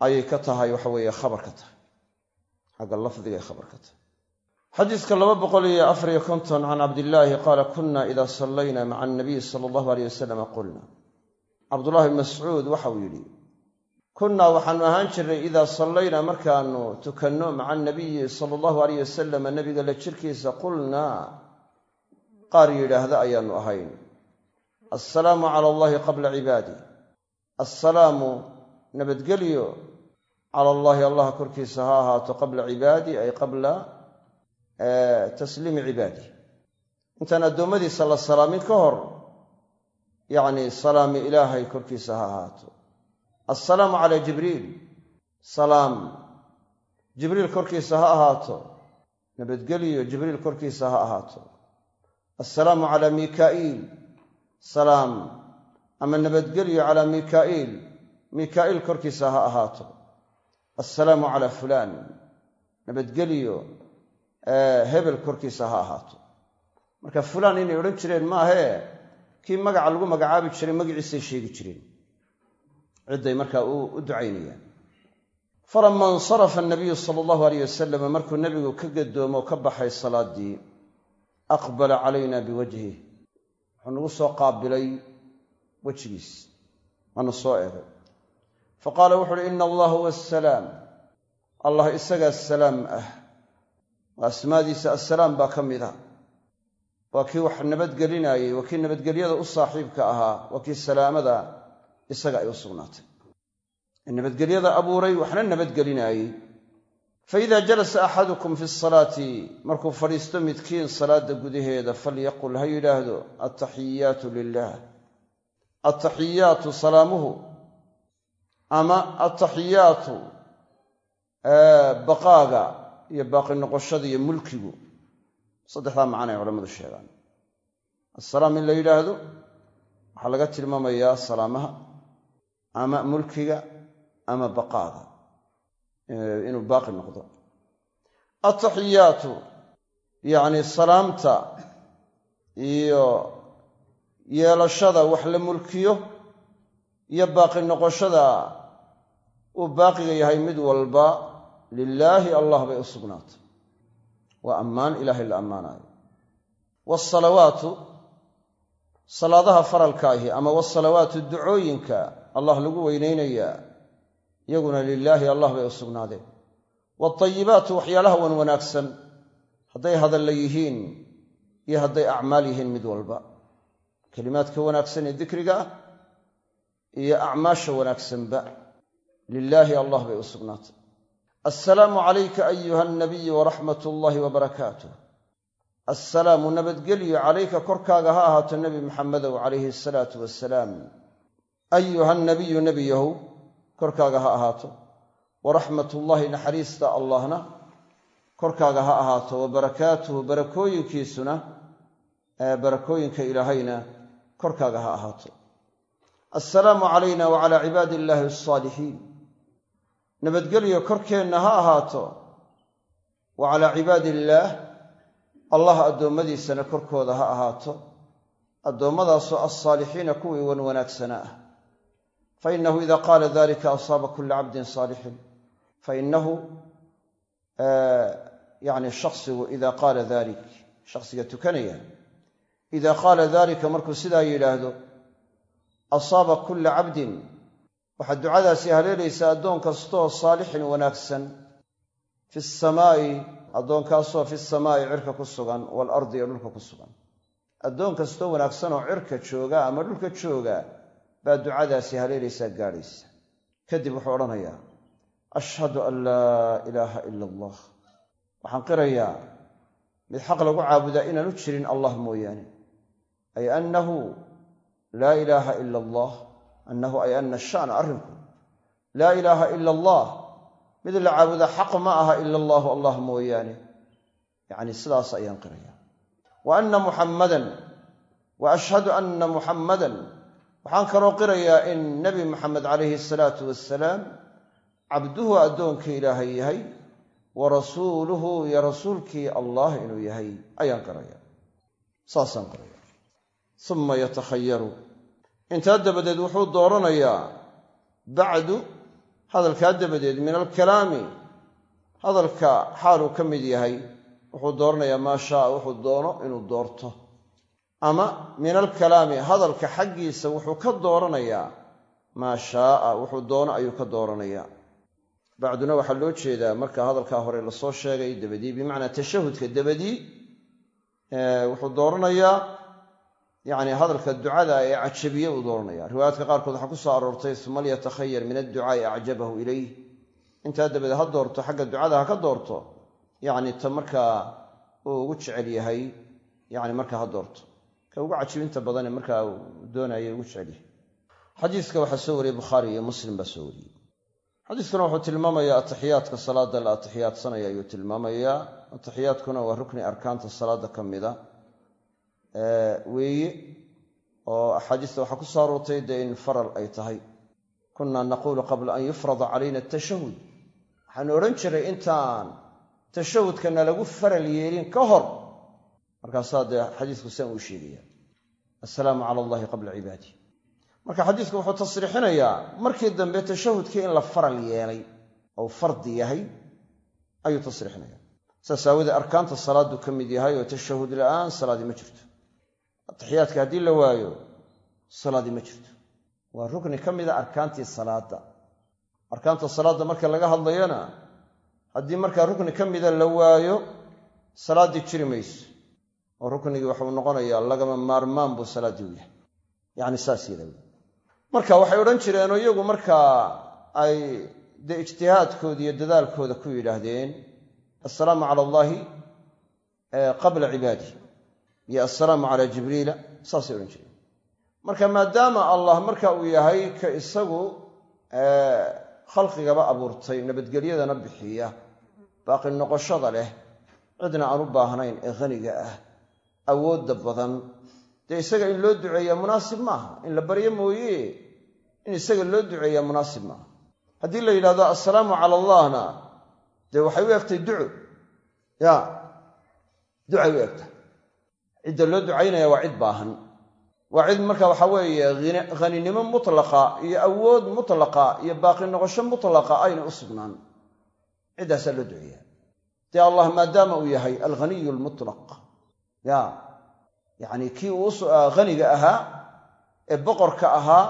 ayay ka tahay waxa weeye khabar ka tahay. Xagga lafdiga ay khabar ka tahay. Xadiiska laba boqol iyo afariyo konton can cabdillaahi qaala kuna ida sallayna maca anabiy sala allahu aleyh wasalam qulna. Cabdullahi bn mascuud waxauu yidhi kunnaa waxaanu ahaan jirnay idaa sallayna markaanu tukanno maca anabiyi sala allahu aleyh wasalam nebiga la jirkiisa qulnaa qaar yidhaahda ayaannu ahayn. Assalaamu cala allahi qabla cibaadi. Assalaamu nabadgelyo cala allaahi allah korkiisa ha ahaato qabla cibaadi ay qabla tasliimi cibaadi. Intaan addoommadiisa la salaamin ka hor yacni salaami ilaahay korkiisa ha ahaato. Assalaamu calaa jibriil. Salaam. Jibriil korkiisa ha ahaato. Nabadgelyo jibriil korkiisa ha ahaato assalaamu calaa mikaa'iil salaam ama nabadgelyo calaa mikaa'iil mikaa'iil korkiisa ha ahaato. Assalaamu calaa fulaan nabadgelyo hebel korkiisa ha ahaato. Marka fulaan inay odhan jireen maahee kii magaca lagu magacaabi jiray magaciisay sheegi jireen. Cidday markaa u ducaynayaan. Falama insarafa anabiyu sala allahu aleyh wasalam markuu nebigu ka gadoomo ka baxay salaaddii aqbala calayna biwajhih wuxuu nagu soo qaabilay wejigiis. Waana soo eegay. Faqaala wuxu uhi ina allah huwa asalaam allah isagaa salaam ah. Asmaadiisa assalaam baa ka mid a. Waa kii wax nabadgelinaayey waa kii nabadgelyada u saaxiibka ahaa waa kii salaamada isaga ay u sugnaatay. Nabadgelyada abuuray waxna nabadgelinaayey faida jalasa axadukum fi salaati markuu fadhiisto midkiin salaada gudaheeda falyaqul ha yidhaahdo altaxiyaatu lilah altaxiyaatu salaamuhu ama altaxiyaatu baqaaga iyo baaqi noqoshada iyo mulkigu saddexdaa macno ay culamadu sheegaan assalaam in la yidhaahdo waxaa laga tilmaamayaa salaamaha ama mulkiga ama baqaaga inuu baaqi noqdo. Altaxiyaatu yacni salaamta iyo yeelashada wax la mulkiyo iyo baaqi noqoshada uu baaqiga yahay mid walba lilaahi allah bay u sugnaatay. Waa ammaan ilaahay la ammaanaayo. Waasalawaatu salaadaha faralka ahi ama wasalawaatu ducooyinka allah lagu weynaynayaa iyaguna lilaahi allah bay u sugnaadeen. Waatayibaatu waxyaalaha wan wanaagsan hadday hadalla yihiin iyo hadday acmaal yihiin mid walba. Kelimaadka wanaagsan ee dikriga ah iyo acmaasha wanaagsanba lilaahi allah bay u sugnaatay. Assalaamu calayka ayuha alnabiyu waraxmat ullaahi wabarakaatuh assalaamu nabadgelyo calayka korkaaga ha ahaato nebi maxamedow calayhi asalaatu wasalaam ayuha nabiyu nebiyahow korkaaga ha ahaato. Waraxmatullaahi naxariista allahna korkaaga ha ahaato. Wa barakaatuhu barakooyinkiisuna barakooyinka ilaahayna korkaaga ha ahaato. Assalaamu calayna wacalaa cibaadi illaahi alsaalixiin nabadgelyo korkeenna ha ahaato. Wa calaa cibaadi illaah allah addoommadiisana korkooda ha ahaato. Addoommadaasoo alsaalixiina kuwii wan wanaagsana ah fainahu ida qaala dalika asaaba kula cabdin saalixin fainahu yani shaksigu ida qaala dalik shaksiga tukanaya ida qaala dalika markuu sidaa yidhaahdo asaaba kula cabdin waxaa ducadaasi haleelaysaa addoon kastoo saalixin wanaagsan fi samaa'i addoonkaasoo fi samaa'i cirka ku sugan waalardi iyo dhulka ku sugan addoon kastoo wanaagsanoo cirka jooga ama dhulka jooga baa ducadaasi haleelaysaa gaadhaysa. Kadib wuxuu odhanayaa ashhadu an laa ilaaha ila allah waxaan qirayaa mid xaq lagu caabudaa inaanu jirin allah mooyaane. Ay annahu laa ilaaha ila allah annahu ay ana shana arrinku. Laa ilaaha ila allah mid la caabudaa xaq ma aha ila allahu allah mooyaane. Yacni sidaas ayaan qiraya wa anna muxammadan wa ashhadu anna muxammadan waxaan kaloo qirayaa in nebi maxamed calayhi salaatu wasalaam cabduhu addoonkii ilaahay yahay wa rasuuluhu iyo rasuulkii allah inuu yahay. Ayaan qiraya saasaan qiraya uma yatakhayaru. Intaa dabadeed wuxuu dooranayaa bacdu hadalkaa dabadeed min alkalaami hadalka xaaluu ka mid yahay. Wuxuu dooranayaa maa shaaa wuxuu doono inuu doorto ama min alkalaami hadalka xaggiisa wuxuu ka dooranayaa. Maa shaaa wuxuu doono ayuu ka dooranayaa. Bacduna waxaa loo jeedaa marka hadalkaa hore la soo sheegay dabadii bimacnaa tashahudka dabadii wuxuu dooranayaa yacni hadalka ducada ee cajabiye uu dooranaya riwaayaadka qaarkood waxaa ku soo aroortay uma liyatakhayar min adducaai acjabahu ilayh intaa dabadeed ha doorto xagga ducada ha ka doorto. Yacni ta markaa uu ugu jecel yahay yani markaa ha doorto ka ugu cajibinta badane markaa doonaya ugu jecel yahay xadiiska waxaa soo wariyey bukhaari iyo muslim baa soo wariyey xadiiskuna wuxuu tilmaamayaa atixiyaadka salaada la atixiyaadsanaya ayuu tilmaamayaa atixiyaadkuna waa rukni arkaanta salaada ka mida. Weeye oo axaadiista waxaa ku soo aroortay dee in faral ay tahay. Kunna naquulu qabla an yufrada calayna atashahud waxaanu odhan jiray intaan tashahudkana lagu faral yeelin ka hor. Markaasaa dee xadiisku sian uu sheegaya assalaamu cala allahi qabla cibaadih marka xadiisku wuxuu tasriixinayaa markii dambe tashahudkii in la faral yeelay ou fardi yahay ayuu tasriixinaya saas aawadee arkaanta salaaddu ka mid yahay oo tashahud la'aan salaadii ma jirto. Atixiyaadka haddii la waayo salaadii ma jirto. Waa rukni ka mida arkaantii salaadda. Arkaanta salaadda marka laga hadlayana haddii markaa rukni ka mida la waayo salaaddii jiri mayso oo ruknigii waxuu noqonayaa lagama maarmaan buu salaaddii u yahay. Yacni saas yada marka waxay odhan jireenoo iyagu markaa ay dee ijtihaadkooda iyo dadaalkooda ku yidhaahdeen assalaamu cala allaahi qabla cibaadih iyo assalaamu calaa jibriila. Saasay odhan jireen. Marka maadaama allah marka uu yahay ka isagu khalqigaba abuurtay nabadgelyadana bixiya baaqi noqoshada leh cidna aan u baahnayn ee haniga ah awoodda badan. Dee isaga in loo duceeyaa munaasib maaha. In la baryo mooye in isaga loo duceeyaa munaasib maaha. Haddii la yidhahdo assalaamu cala allahna dee waxay u egtay duco ya ducay u egtahay cidda loo ducaynaya waa cid baahan. Waa cid marka waxa weeye haninimo mutlaqa iyo awood mutlaqa iyo baaqi noqosho mutlaqa ayna u sugnaan. Ciddaasaa loo duceeyaa dee allah maadaama uu yahay alghaniyu almutlaq ya yacni kii uu haniga ahaa ee boqorka ahaa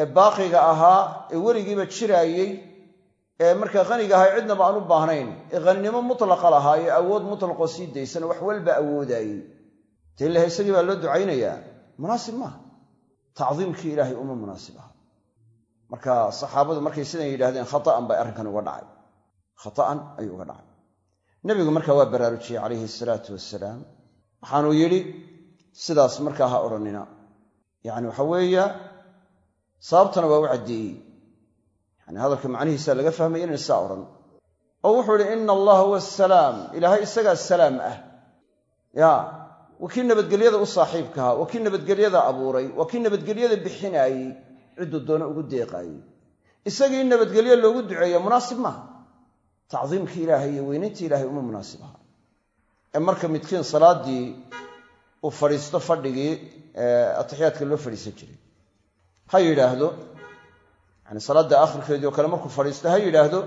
ee baaqiga ahaa ee weligiiba jiraayey ee markaa haniga ahaa cidnaba aan u baahnayn ee haninimo mutlaqa lahaa ee awood mutlaqoo sii daysan wax walba awoodaayey dee ilaha isagii baa loo ducaynayaa? Munaasib maaha tacdiimkii ilaahay uma munaasib aha. Marka saxaabadu markay sidan yidhahdeen khata'an bay arrinkan uga dhacay. Khata'an ayuu uga dhacay. Nebigu marka waa baraarujiyey calayhi salaatu wasalaam waxaanuu yidhi sidaas markaa ha odhanina. Yacni waxa weeya sababtana waa u caddeeyey. Yani hadalka macnihiisa laga fahmaya inan saa odhan. Oo wuxuu idhi ina allaha huwa asalaam ilaahay isagaa salaam ah. Ya waa kii nabadgelyada u saaxiibkahaa waa kii nabadgelyada abuuray waa kii nabadgelyada bixinaayey cidduu doona ugu deeqaayey isagii in nabadgelyo loogu duceeya munaasib maaha. Tacdiimkii ilaahay iyo weynayntii ilahay uma munaasib aha ee marka midkiin salaaddii uu fadhiisto fadhigii atixiyaadka loo fadhiisan jiray. Ha yidhaahdo yani salaadda akhirkeedii oo kale markuu fadhiisto ha yidhaahdo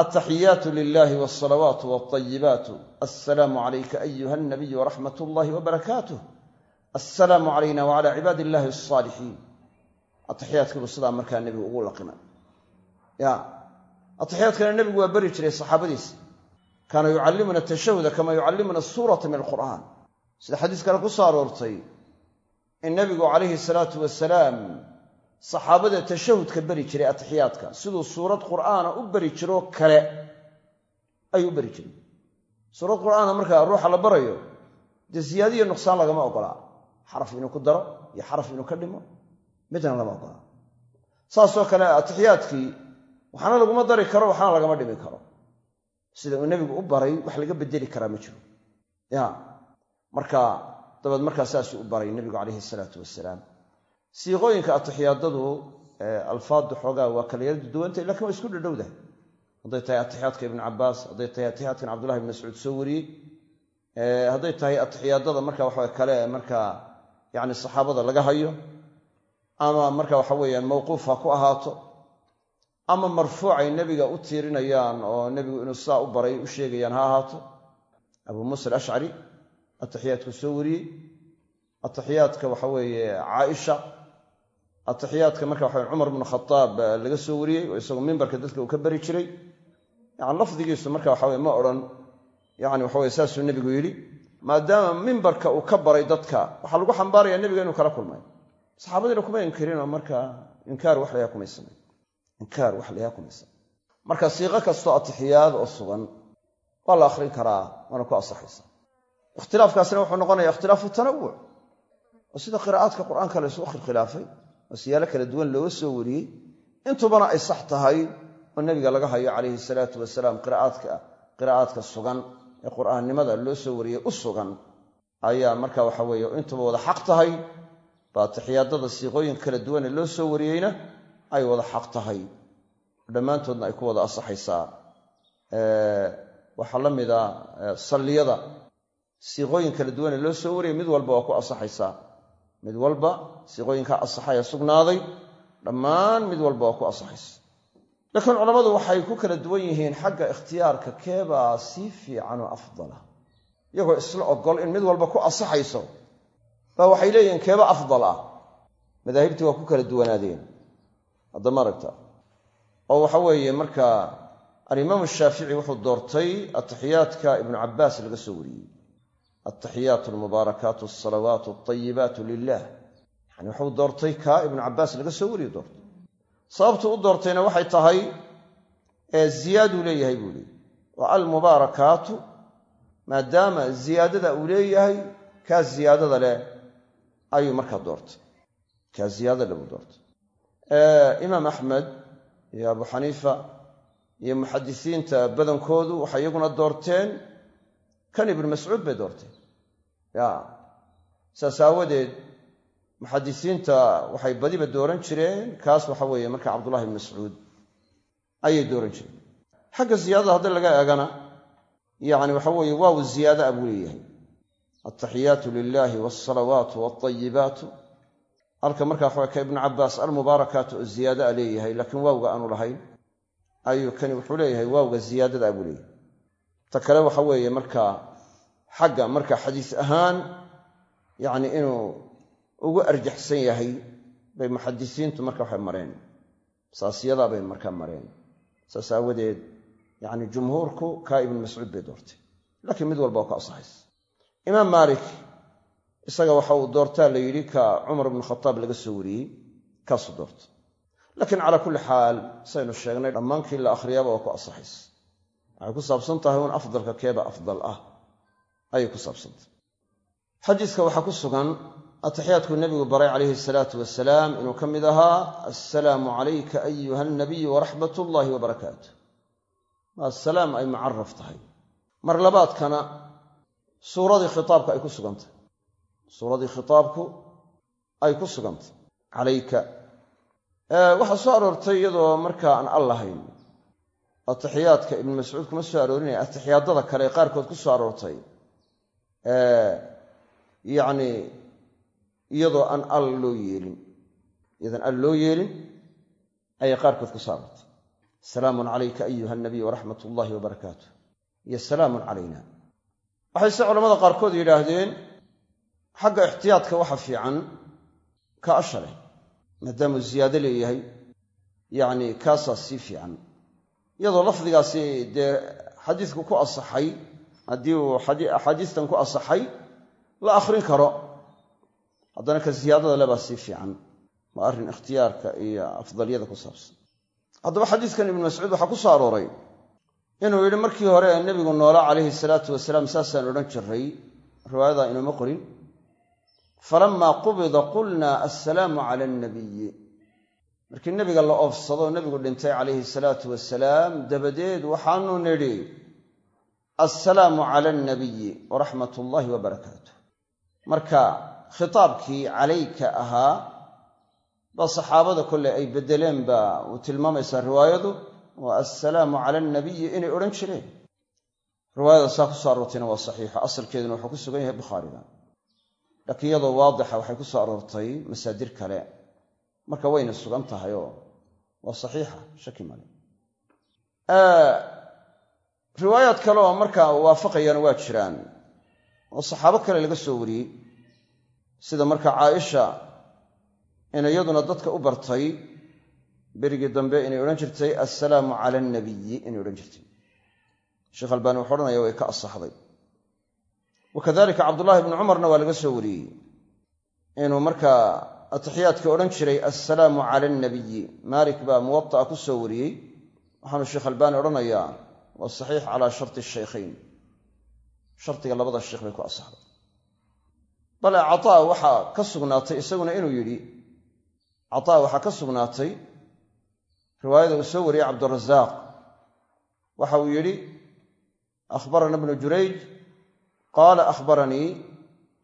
altaxiyaatu lilahi walsalawaatu walطayibaatu assalaamu calayka ayuha alnabiy waraxmat ullahi wabarakaatuh assalaamu calayna wacala cibaadi illahi alsaalixiin atixiyaadkiibuu sidaa markaa nebigu ugu laqimay ya atixiyaadkana nebigu waa beri jiray saxaabadiisa kaana yucallimuna tashahuda kama yucallimuna suurata min alqur'aan. Sida xadiis kale ku soo aroortay in nebigu calayhi salaatu wasalaam saxaabada tashahudka beri jiray atixiyaadka siduu suurad qur'aana u beri jiroo kale ayuu u beri jiray. Suurad qur'aana markaa ruuxa la barayo dee siyaadiyo nuqsaan lagama ogolaa xaraf inuu ku daro iyo xaraf inuu ka dhimo midna lama ogolaa saasoo kale atixiyaadkii waxaana laguma dari karo waxaana lagama dhimi karo sida uu nebigu u baray wax laga bedeli karaa ma jiro. Ya marka dabeed markaa u baray nebigu calayhi salaatu wasalaam siiqooyinka atixiyaadadu alfaaddu xoogaa waa kala yara laakiin waa isku dhadhowdahay hadday tahay atixiyaadka ibnu cabaas hadday tahay atixiyaadkan cabdullahi ibn mascuud soo wariyey hadday tahay atixiyaadada marka waxa kale markaa yani saxaabada laga hayo ama marka waxa weeyaan mawquuf ku ahaato ama marfuucay nebiga u tiirinayaan oo nebigu inuu saa u baray u sheegayaan ha ahaato abu muusa alashcari atixiyaadku soo wariyey. Atixiyaadka waxa weeye caaisha atixiyaadka marka waxa cumar bnu khataab laga soo wariyey oo isagoo mimbarka dadka uu ka bari jiray. Yani lafdigiisu marka waxa weye ma odhan yani waxa weye saasuu nebigu yidhi maadaama mimbarka uu ka baray dadka waxaa lagu xambaaraya nebiga inuu kala kulmay. Saxaabadiina kuma inkirinoo marka inkaar wax layaa kumay samayn inkaar wax layaa kumay samayn marka siiqo kastoo atixiyaad oo sugan waa la akhrin karaa waana ku asaxaysa. Ikhtilaafkaasina wuxuu noqonaya ikhtilaafu tanawuc oo sida qiraa'aadka qur'aanka la isugu khilkhilaafay oo siyaalo kala duwan looga soo wariyey. Intubana ay sax tahay oo nebiga laga hayo calayhi salaatu wasalaam qiraa'aadka sugan ee qur'aannimada loo soo wariyey u sugan. Ayaa marka waxa weeye intuba wada xaq tahay baa atixiyaadada siiqooyinka kala duwan ee loo soo wariyeyna ay wada xaq tahay. Dhammaantoodna ay ku wada asaxaysaa waxaa la mida salliyada. Siiqooyin kala duwan ee loo soo wariyay mid walba waa ku asaxaysaa mid walba siiqooyinkaa asaxaya sugnaaday dhammaan mid walba waa ku asaxaysa laakiin culammadu waxay ku kala duwan yihiin xagga ikhtiyaarka keebaa sii fiican oo afdala. Iyagoo isla ogol in mid walba ku asaxayso baa waxay leeyihiin keeba afdal ah madaahibtii waa ku kala duwanaadeen haddama aragta. Oo waxa weeye marka alimaamu shaafici wuxuu doortay atixiyaadka ibnu cabbaas laga soo wariyey. Altaxiyaatu almubaarakaatu alsalawaatu altayibaatu lilah yani wuxuu doortay kaa ibnu cabbaas laga soo wariye doortay sababtu u doortayna waxay tahay ziyaaduu leeyahay buu leeyy wa almubaarakaatu maadaama ziyaadada uu leeyahay kaa ziyaadada leh ayuu markaa doortay. Kaa ziyaadada buu doortay imaam axmed iyo abu xaniifa iyo muxadisiinta badankoodu waxay iyaguna doorteen kan ibnu mascuud bay doorteen. Ya saas aawadeed muxadisiinta waxay badiba dooran jireen kaas waxa weeye marka cabdullahi ibn mascuud ayay dooran jireen. Xagga ziyaadada haddi laga eegana yacni waxa weeye waaw ziyaada a buu leeyahay. Altaxiyaatu lilahi walsalawaatu walطayibaatu halka markaa waxaa ka ibnu cabaas almubaarakaatu oo ziyaada leeyahay laakiin waawga aanu lahayn. Ayuu kani wuxuu leeyahay waawga ziyaadada buu leeyahay. Ta kale waxa weeye markaa xagga marka xadiis ahaan yacni inuu ugu arjaxsan yahay bay muxadisiintu marka waxay mareen. Saasyadaa bay markaa mareen. Saas aawadeed yacni jumhuurku kaa ibnu mascuud bay doortay. Laakiin mid walba oo ka asaxays imaam maalik isaga waxa uu doortaa la yidhi ka cumar ibnu khataab laga soo wariyey kaasuu doorta laakiin calaa kulli xaal saynu sheegnay dhammaankii la akhriyaaba oo ku asaxays waxay ku saabsan tahay un afdalka keeba afdal ah ayay ku saabsantahay xadiiska waxaa ku sugan atixiyaadkuu nebigu baray calayhi salaatu wasalaam inuu ka mid ahaa assalaamu calayka ayuha alnabiyu waraxmat ullaahi wabarakaatu assalaam ay mucaraf tahay. Mar labaadkana suuradii khitaabka ay ku sugantahay suuradii khitaabku ay ku sugantay. Calayka. Waxaa soo aroortay iyadoo markaa aan al lahayn atixiyaadka ibnu mascuud kuma soo aroorinaya atixiyaadada kale ee qaarkood ku soo aroortay. Yacni iyadoo aan al loo yeelin iyadoon al loo yeelin ayay qaarkood ku soo aroortay. Salaamun calayka ayuha alnabiy waraxmat ullaahi wabarakaatu iyo salaamun calayna. Waxayse culamada qaarkood yidhaahdeen xagga ixtiyaadka waxa fiican ka asha leh maadaamuu ziyaado leeyahay yacni kaasaa sii fiican. Iyadoo lafdigaasi dee xadiisku ku asaxay haddii uu axaadiistan ku asaxay la akhrin karo. Haddana ka ziyaadada lebaa sii fiican waa arrin ikhtiyaarka iyo afdalyada ku saabsan. Haddaba xadiiskan ibnu mascuud waxaa ku soo arooray inuu yidhi markii hore nebigu noolaa calayhi salaatu wasalaam saasaan odhan jiray riwaayadaa inooma qorin falammaa qubida qulnaa assalaamu cala alnabiyi markii nebiga la oofsado nebigu dhintay calayhi salaatu wasalaam dabadeed waxaanu nidhi assalaamu cala alnabiyi waraxmat ullaahi wabarakaatuh marka khitaabkii calayka ahaa baa saxaabada kolley ay beddeleen baa uu tilmaamaysaa riwaayadu waa assalaamu cala alnabiyi inay odhan jireen. Riwaayada saa ku soo waa saxiixo asalkeeduna wuxuu ku sugan yahay bukhaariga laakiin iyadoo waadixa waxay ku soo aroortay masaadir kale. Marka wayna sugan tahay oo waa saxiixa shaki male riwaayaad kale oo markaa waafaqayana waa jiraan. Oo saxaabo kale laga soo wariyey sida marka caaisha in iyaduna dadka u bartay berigii dambe inay odhan jirtay assalaamu cala alnabiyi inay odhan jirtay. Sheekh albaani wuxuu odhanaya way ka asaxday wa kadalika cabdullaahi bnu cumarna waa laga soo wariyey. Inuu markaa atixiyaadka odhan jiray assalaamu cala alnabiyi maalik baa muwata'a ku soo wariyey. Waxaanu sheekh albaani odhanayaa waa saxiix calaa sharti shaykhayn. Shardiga labada sheekh bay ku asaxday. Bale cataa waxaa ka sugnaatay isaguna inuu yidhi cataa waxaa ka sugnaatay riwaayada uu soo wariyey cabdurasaaq waxa uu yidhi akhbarana bnu jurayj qaala akhbaranii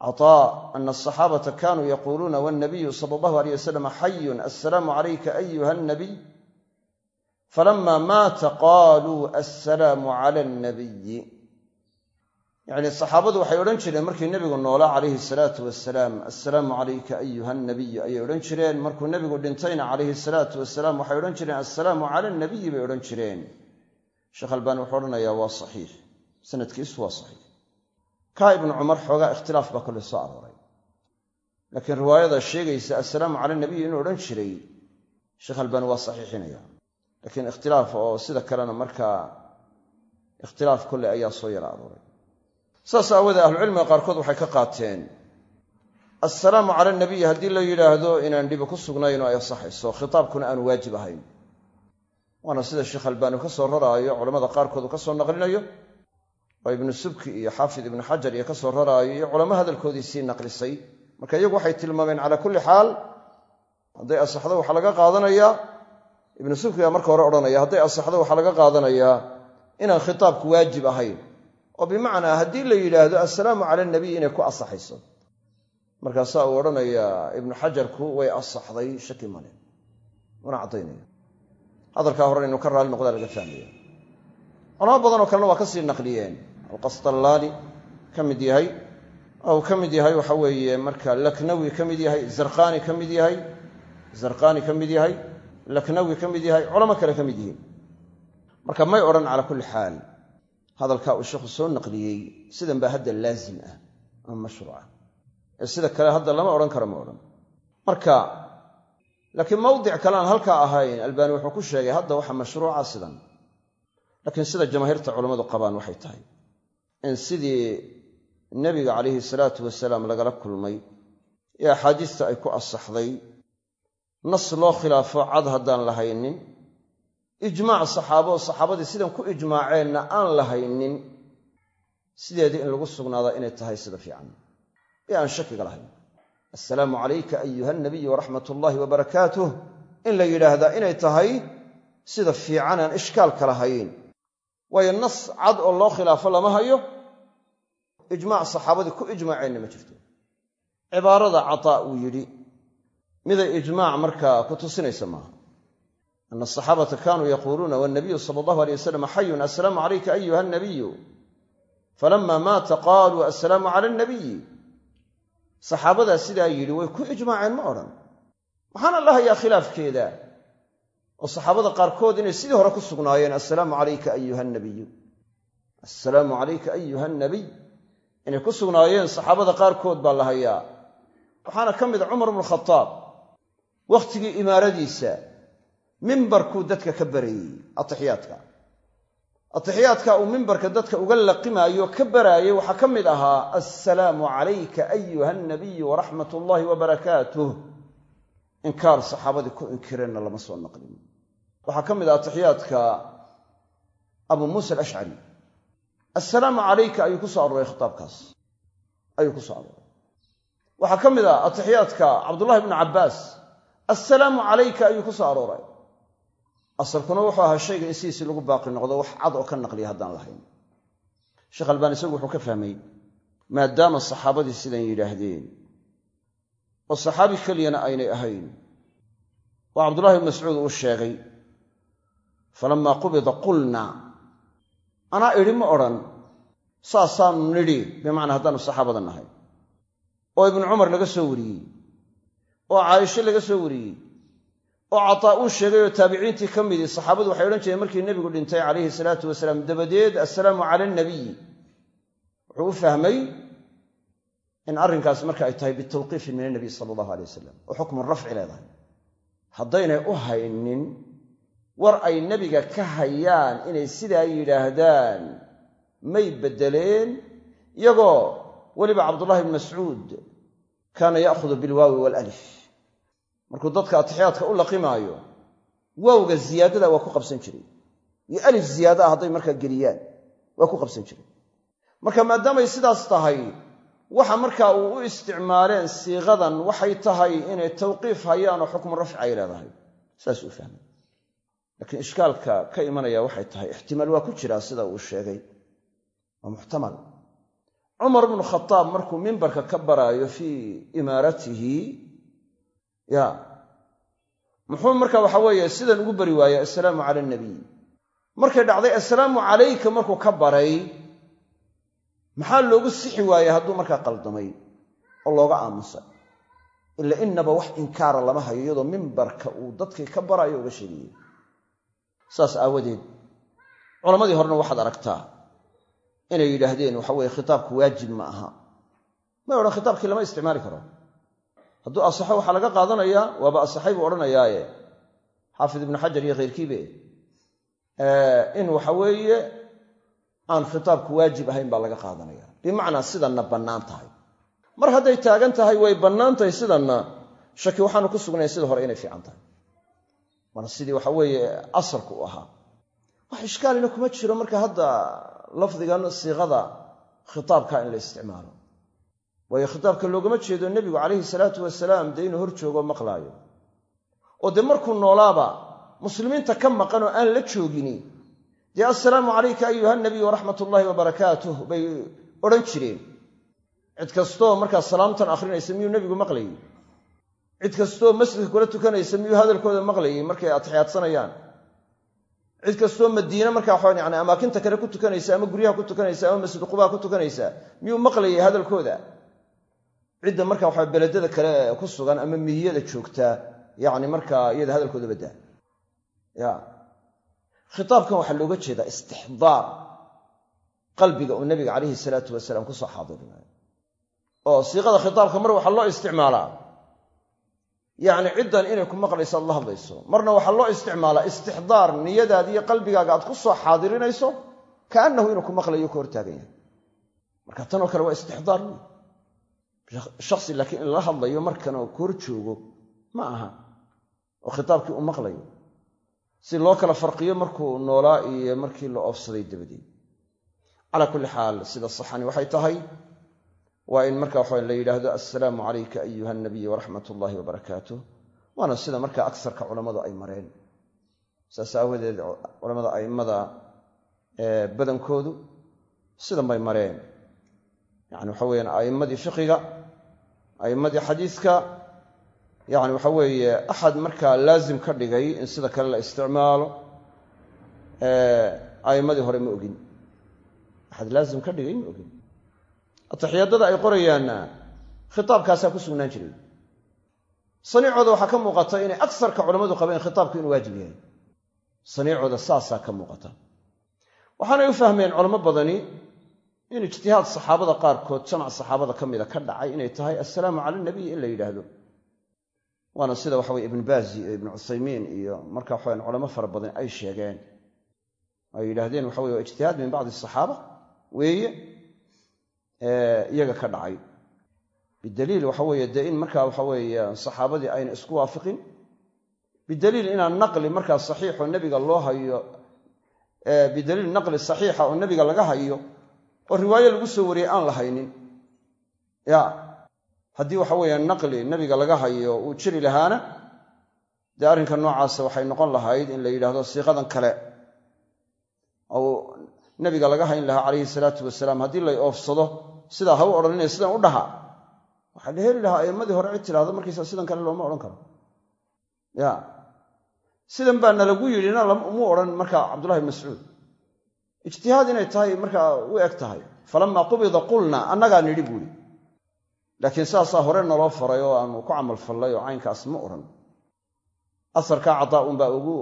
cataa ana asaxaabata kanuu yaquuluuna wanabiyu sala allahu aleyh wasalam xayun assalaamu calayka ayuha alnabiy falama maata qaaluu assalaamu cala alnabiyi yacni saxaabadu waxay odhan jireen markii nebigu noolaa calayhi salaatu wasalaam assalaamu calayka ayuha alnabiyu ayay odhan jireen markuu nebigu dhintayna calayhi salaatu wasalaam waxay odhan jireen assalaamu cala alnabiyi bay odhan jireen sheekh albaani wuxuu odhanayaa waa saxiix sanadkiisu kaa ibnu cumar xoogaa ikhtilaaf baa kole soo arooray. Laakiin riwaayada sheegaysa assalaamu cala nabiyi inuu odhan jiray sheekh albaani waa saxiixinaya. Laakiin ikhtilaaf oo sida kalena markaa ikhtilaaf kolle ayaa soo yara arooray. Saas aawoodee ahlucilmiga qaarkood waxay ka qaateen assalaamu cala nabiy haddii la yidhaahdo inaan dhibi ku sugnayn oo ay asaxayso khitaabkuna aanu waajib ahayn. Waana sida sheekh albaani ka soo raraayo culamada qaarkood uu ka soo naqlinayo oo ibnu subki iyo xaafid ibnu xajar iyo ka soo raraayo iyo culamo hadalkoodii sii naqlisay. Marka iyagu waxay tilmaameen calaa kulli xaal hadday asaxdo waxaa laga qaadanayaa ibnu subkiga marka hore odhanaya hadday asaxdo waxaa laga qaadanayaa inaan khitaabku waajib ahayn. Oo bimacnaa haddii la yidhaahdo assalaamu cala nabiy inay ku asaxayso. Markaasaa uu odhanayaa ibnu xajarku way asaxday shaki male una caddaynaya. Hadalkaa hore inuu ka raali noqdaa laga fahmaya. Culamo badanoo kalena waa ka naqliyeen alqastallaani ka mid yahay ou ka mid yahay waxa weeye marka laknawi ka mid yahay zarqaani ka mid yahay zarqaani ka mid yahay laknawi ka mid yahay culamo kale ka mid yihiin. Marka may odhan calaa kulli xaal hadalkaa uu sheekhu soo naqliyey sidan baa hadda laazim ah ama mashruuca ee sida kale hadda lama odhan karo ma odhan. Marka laakiin mawdic kale aan halkaa ahayn albaani wuxuu ku sheegay hadda waxa mashruuca sidan. Laakiin sida jamaahiirta culammadu qabaan waxay tahay in sidii nebiga calayhi salaatu wasalaam lagala kulmay ee axaadiista ay ku asaxday nas loo khilaafo cad haddaan la haynin ijmaac saxaabo saxaabadii sidan ku ijmaaceenna aan la haynin sideedii in lagu sugnaadaa inay tahay sida fiican. Ee aan shakiga lahayn. Assalaamu calayka ayuha nabiyu waraxmat ullaahi wabarakaatuh in la yidhaahdaa inay tahay sida fiican aan ishkaalka lahayn. Waayo nas cad oo loo khilaafo lama hayo ijmaac saxaabadii ku ijmaaceenna ma jirto. Cibaarada cataa uu yidhi miday ijmaac markaa ku tusinaysa maaha ana asaxaabata kanuu yaquuluuna wanabiyu sala allahu alay wasalam xayun assalaamu calayka ayuha nabiyu falama maata qaaluu assalaamu cala alnabiyi saxaabadaa sidaa yidhi way ku ijmaaceen ma odhan. Waxaana la hayaa khilaafkeeda. Oo saxaabada qaarkood inay sidii hore ku sugnaayeen assalaamu calayka ayuha nabiyu assalaamu calayka ayuha nabiy inay ku sugnaayeen saxaabada qaarkood baa la hayaa. Waxaana ka mid a cumar bnu khataab wakhtigii imaaradiisa mimbarkuu dadka ka barayey atixiyaadka atixiyaadka uu mimbarka dadka uga laqimaayo ka baraayay waxaa ka mid ahaa assalaamu calayka ayuha nabiyu waraxmat ullaahi wabarakaatuh inkaar saxaabadii ku inkireenna lama soo naqlin. Waxaa ka mid ah atixiyaadka abuu muusa alashcari assalaamu calayka ayuu ku soo arooray khitaabkaas. Ayuu ku soo arooray. Waxaa ka mid ah atixiyaadka cabdullahi bnu cabbaas. Assalaamu calayka ayuu ku soo arooray. Asalkuna wuxuu ahaa shayga in sidiisii lagu baaqi noqdo wax cad oo ka naqliya haddaan lahayn. Sheekh albaan isagu wuxuu ka fahmay maadaama saxaabadii sidan yidhaahdeen oo saxaabi keliyana aynay ahayn oo cabdullahi bn mascuud uu sheegay falamaa qubida qulna anaa idhi ma odhan saasaanu nidhi bimacnaa haddaanu saxaabada nahay. Oo ibnu cumar laga soo wariyey. Oo caaisho laga soo wariyey. Oo cataa uu sheegay oo taabiciintii ka midii saxaabadu waxay odhan jireen markii nebigu dhintay calayhi salaatu wasalaam. Dabadeed assalaamu cala alnabiy wuxuu u fahmay in arrinkaas marka ay tahay bitawqiifin min anabiy sala allahu alay wasalam oo xukmu rafci leedahay. Haddaynay u haynin war ay nebiga ka hayaan inay sidaa yidhaahdaan may beddeleen iyagoo weliba cabdullahi bn mascuud kaana ya'khudu bilwaawi waalalif markuu dadka atixiyaadka u laqimaayo waawga ziyaadada waa ku qabsan jiray. Iyo alif ziyaada ah hadday markaa geliyaan waa ku qabsan jiray. Marka maadaamay sidaas tahay waxa markaa uu u isticmaaleen siiqadan waxay tahay inay tawqiif hayaan oo xukmu rafci ay leedahay. Saas uu fahmay laakiin ishkaalka ka imanaya waxay tahay ixtimaal waa ku jiraa sida uu sheegay. Waa muxtamal. Cumar bnu khataab markuu mimbarka ka baraayo fii imaaratihi ya muxuu marka waxa weeye sidan ugu bari waayey assalaamu cala alnabiy markay dhacday assalaamu calayka markuu ka baray maxaa loogu sixi waayey hadduu markaa qaldamay oo looga aamusay ila innaba wax inkaara lama hayo iyadoo mimbarka uu dadkii ka baraayo uga sheegayey saas aawadeed culammadii horena waxaad aragtaa inay yidhaahdeen waxa weye khitaabku waajib ma aha. May odhan khitaabkii lama isticmaali karo. Hadduu asaxo waxaa laga qaadanayaa waaba asaxay buu odhanayaaye. Xaafid ibnu xajar iyo khayrkiibe in waxa weeye aan khitaabku waajib ahayn baa laga qaadanaya. Bimacnaa sidanna bannaan tahay. Mar hadday taagan tahay way bannaan tahay sidanna shaki waxaanu ku sugnayn sida hore inay fiican tahay waana sidii waxa weeye asalku u ahaa. Wax ishkaalina kuma jiro marka hadda lafdigan siiqada khitaabka in la isticmaalo. Waayo khitaabka loogama jeedo nebigu calayhi salaatu wasalaam dee inuu hor joogo maqlaayo oo dee markuu noolaaba muslimiinta ka maqan oo aan la joogini dee assalaamu calayka ayuha nabiy waraxmat ullaahi wabarakaatuh bay odhan jireen. Cid kastoo markaa salaamtan akhrinaysa miyuu nebigu maqlayey cid kastoo masjidka kula tukanaysa miyuu hadalkooda maqlayey markay atixiyaadsanayaan cid kastoo madiine markaa waxaan yani amaakinta kale ku tukanaysa ama guryaha ku tukanaysa ama masjid qubaha ku tukanaysa miyuu maqlayay hadalkooda? Cidda marka waxa beledada kale ku sugan ama mihiyada joogtaa yani markaa iyada hadalkooda baddaa ya. Khitaabkan waxaa looga jeedaa istixdaar qalbiga uu nabiga calayhi salaatu wasalaam ku soo xaadirinayo oo siiqada khitaabka mar waxaa loo isticmaalaa yacni ciddan inay ku maqlayso aad la hadlayso. Marna waxaa loo isticmaalaa istixdaar niyadaadi iyo qalbigaaga aad ku soo xaadirinayso kaannahu inuu ku maqlayo ka hortaagan yahay. Marka tanoo kale waa istixdaar. Wey shaksi laakiin in lala hadlayo markan oo ku hor joogo ma aha. Oo khitaabkii u maqlayo. Si loo kala farqiyo markuu noolaa iyo markii la oofsaday dabadeed. Calaa kulli xaal sida saxani waxay tahay waa in marka waxa la yidhaahdo assalaamu calayka ayuha nabiy waraxmat ullaahi wabarakaatuh waana sida marka agsarka culammadu ay mareen. Saas aawadeed culammada a'immada badankoodu sidan bay mareen. Yani waxa weyaan a'immadii fiqiga a'immadii xadiiska yani waxa weeye axad markaa laazim ka dhigay in sida kale la isticmaalo a'immadii hore ma ogin. Axad laazim ka dhigay ma ogin ataxiyaadada ay qorayaanna khitaabkaasaa ku sugnaan jiray. Saniicooda waxaa ka muuqata inay agsarka culammadu qabeen khitaabku inuu waajib yahay. Saniicooda saasaa ka muuqata. Waxaanay u fahmeen culamo badani in ijtihaad saxaabada qaarkood jamac saxaabada ka mida ka dhacay inay tahay assalaamu cala nabiy in la yidhaahdo. Waana sida waxa weye ibnu baazi iyo ibnu cuthaymiin iyo marka waxawan culamo fara badan ay sheegeen. Ay yidhaahdeen waxa weye waa ijtihaad min bacdi asaxaaba weeye iyaga ka dhacay. Bidaliil waxa weeye dee in markaa waxa weeye saxaabadii ayna isku waafiqin. Bidaliil inaan naqli markaa saxiixoo nebiga loo hayo bidaliil naqli saxiixa oo nebiga laga hayo oo riwaayo lagu soo wariyey aan la haynin. Ya haddii waxa weeye naqli nebiga laga hayo uu jiri lahaana dee arrinka noocaasa waxay noqon lahayd in la yidhaahdo siiqadan kale nebiga laga hayn lahaa calayhi salaatu wasalaam haddii lay oofsado sidaa ha u odhanina sidan u dhaha. Waxaa la heli lahaa aimmadii hore cid tidhahdo markiisa sidan kale looma odhan karo. Ya. Sidan baa nalagu yidhina mu odhan marka cabdullahi mascuud. Ijtihaad inay tahay markaa u eg tahay. Falamaa qubida qulna annagaa nidhi buuri. Laakiin saasaa hore naloo faray oo aanu ku camal fallay oo caynkaas ma odhan. Asarkaa cadaa unbaa ugu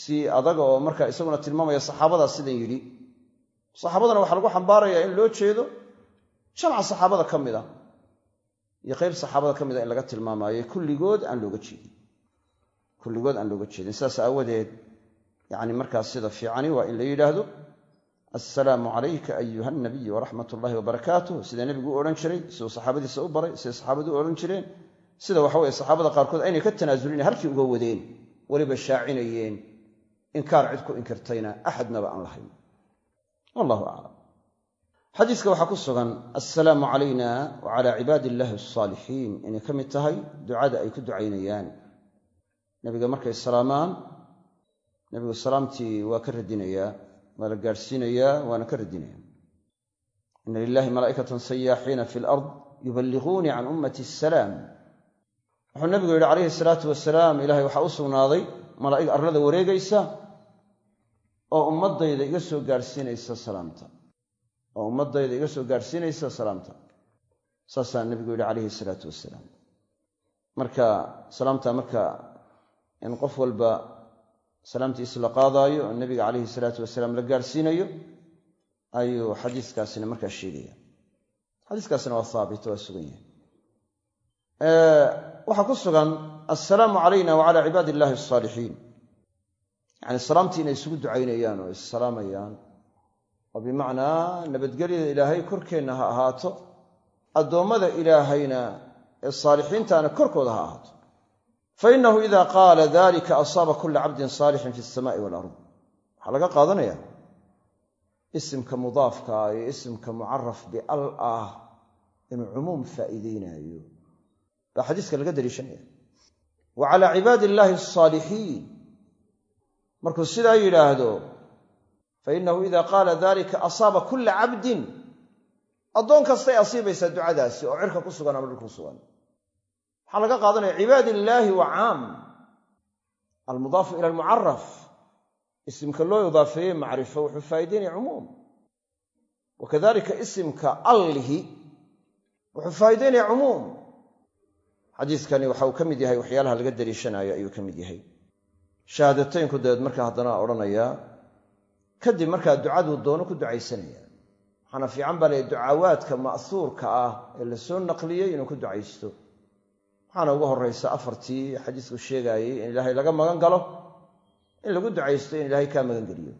sii adaga oo marka isaguna tilmaamaya saxaabadaa sidan yidhi saxaabadana waxaa lagu xambaarayaa in loo jeedo jamca saxaabada ka a iyo qayb saxaabada ka mid a in laga tilmaamaayo kulligood aan looga jeedin. Kulligood aan looga jeedin. Sidaas aawadeed yacni markaas sida fiicani waa in la yidhaahdo assalaamu calayka ayuha nabiy waraxmat ullaahi wabarakaatuh sida nebigu u odhan jiray siduu saxaabadiisa u baray siday saxaabadu u odhan jireen sida waxaweye saxaabada qaarkood aynay ka tanaasulin halkii uga wadeen weliba shaacinayeen inkaar cid ku inkirtayna axadnaba aan lahayn wallahu aclam xadiiska waxaa ku sugan assalaamu calayna wa calaa cibaadi illaahi alsaalixiin inay ka mid tahay ducada ay ku ducaynayaan. Nebiga markay salaamaan nebigu salaamtii waa ka radinayaa waa la gaadhsiinayaa waana ka radinaya. Ina lilahi malaa'ikatan sayaaxiina fi alard yuballiquunii can ummati asalaam wuxuu nebigu yidhi calayhi salaatu wasalaam ilahay waxaa u sugnaaday malaa'ig arlada wareegaysa oo ummaddayda iga soo gaadhsiinaysa salaamta. oo ummaddayda iga soo gaadhsiinaysa salaamta. Saasaa nebigu yidhi calayhi salaatu wasalaam marka salaamta marka in qof walba salaamtiisa la qaadaayo oo nebiga calayhi salaatu wasalaam la gaadhsiinayo ayuu xadiiskaasina markaa sheegaya xadiiskaasina waa haabit waa sugan yahay. Waxaa ku sugan assalaamu calayna wa calaa cibaadi illaahi alsaalixiin yacni salaamtii inay isugu ducaynayaan oo isssalaamayaan oo bimacnaa nabadgelyada ilaahay korkeenna ha ahaato. Addoommada ilaahayna ee saalixiintaana korkooda ha ahaato. Fa innahu ida qaala dalika asaaba kula cabdin saalixin fi alsamaai walard waxaa laga qaadanaya isimka mudaafka iyo isimka mucaraf bial ah inuu cumuum faa'iideynayo baa xadiiska laga daliishanaya wa calaa cibaadi illaahi asaalixiin markuu sidaa yidhaahdo fa innahu ida qaala dalika asaaba kula cabdin addoon kastay asiibaysaa ducadaasi oo cirka ku sugan ama dhulku sugan. Waxaa laga qaadanaya cibaadi illaahi wa caam almudaafu ila almucaraf isimka loo idaafeeyey macrifo wuxuu faa'ideynaya cumuum. Wa kadalika isimka allihi wuxuu faa'ideynaya cumuum. Xadiiskani waxa uu ka mid yahay waxyaalaha laga daliishanaayo ayuu ka mid yahay shahaadateynku dabeed markaa haddana odhanayaa kadib markaa ducaduu doono ku ducaysanaya. Waxaana fiican baa lay ducawaadka ma'huurka ah ee la soo naqliyey inuu ku ducaysto. Waxaana ugu horraysa afartii xadiisku sheegaayey in ilaahay laga magan galo in lagu ducaysto in ilaahay kaa magan geliyo.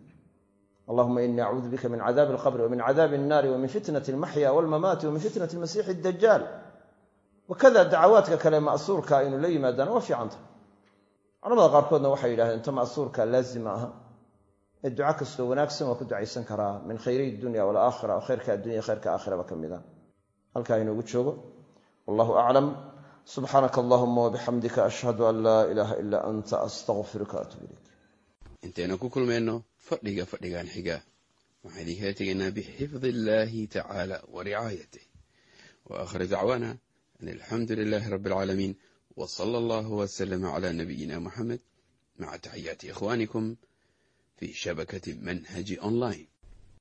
Allahuma inii acuudu bika min cadaabi alqabri wa min cadaabi annaari wa min fitnati almaxya walmamaati wa min fitnati almasiixi addajaal wakada dacawaadka kale ma'huurka inuu la yimaadaana waa fiicanta culamada qaarkoodna waxay yidhahdeen ta ma'huurka laazima aha ee duca kastoo wanaagsan waa ku ducaysan karaa min khayriy dunya walaakhira oo khayrka addunya khayrka aakhiraba ka mid a. Halkaa inoogu joogo. Wallahu aclam subxaanaka allahuma wabixamdika ashhadu an laa ilaaha ilaa anta astaqfiruka atub ilayk. Intaynu ku kulmayno fadhiga fadhigan xiga. Waxaan idinkala tegaynaa bixifdi illaahi tacaala wa ricaayatih wa dacwaana an alxamdu lilaahi rabbi alcaalamiin وصلى الله وسلم على نبينا محمد مع تحيات إخوانكم في شبكة منهج أونلاين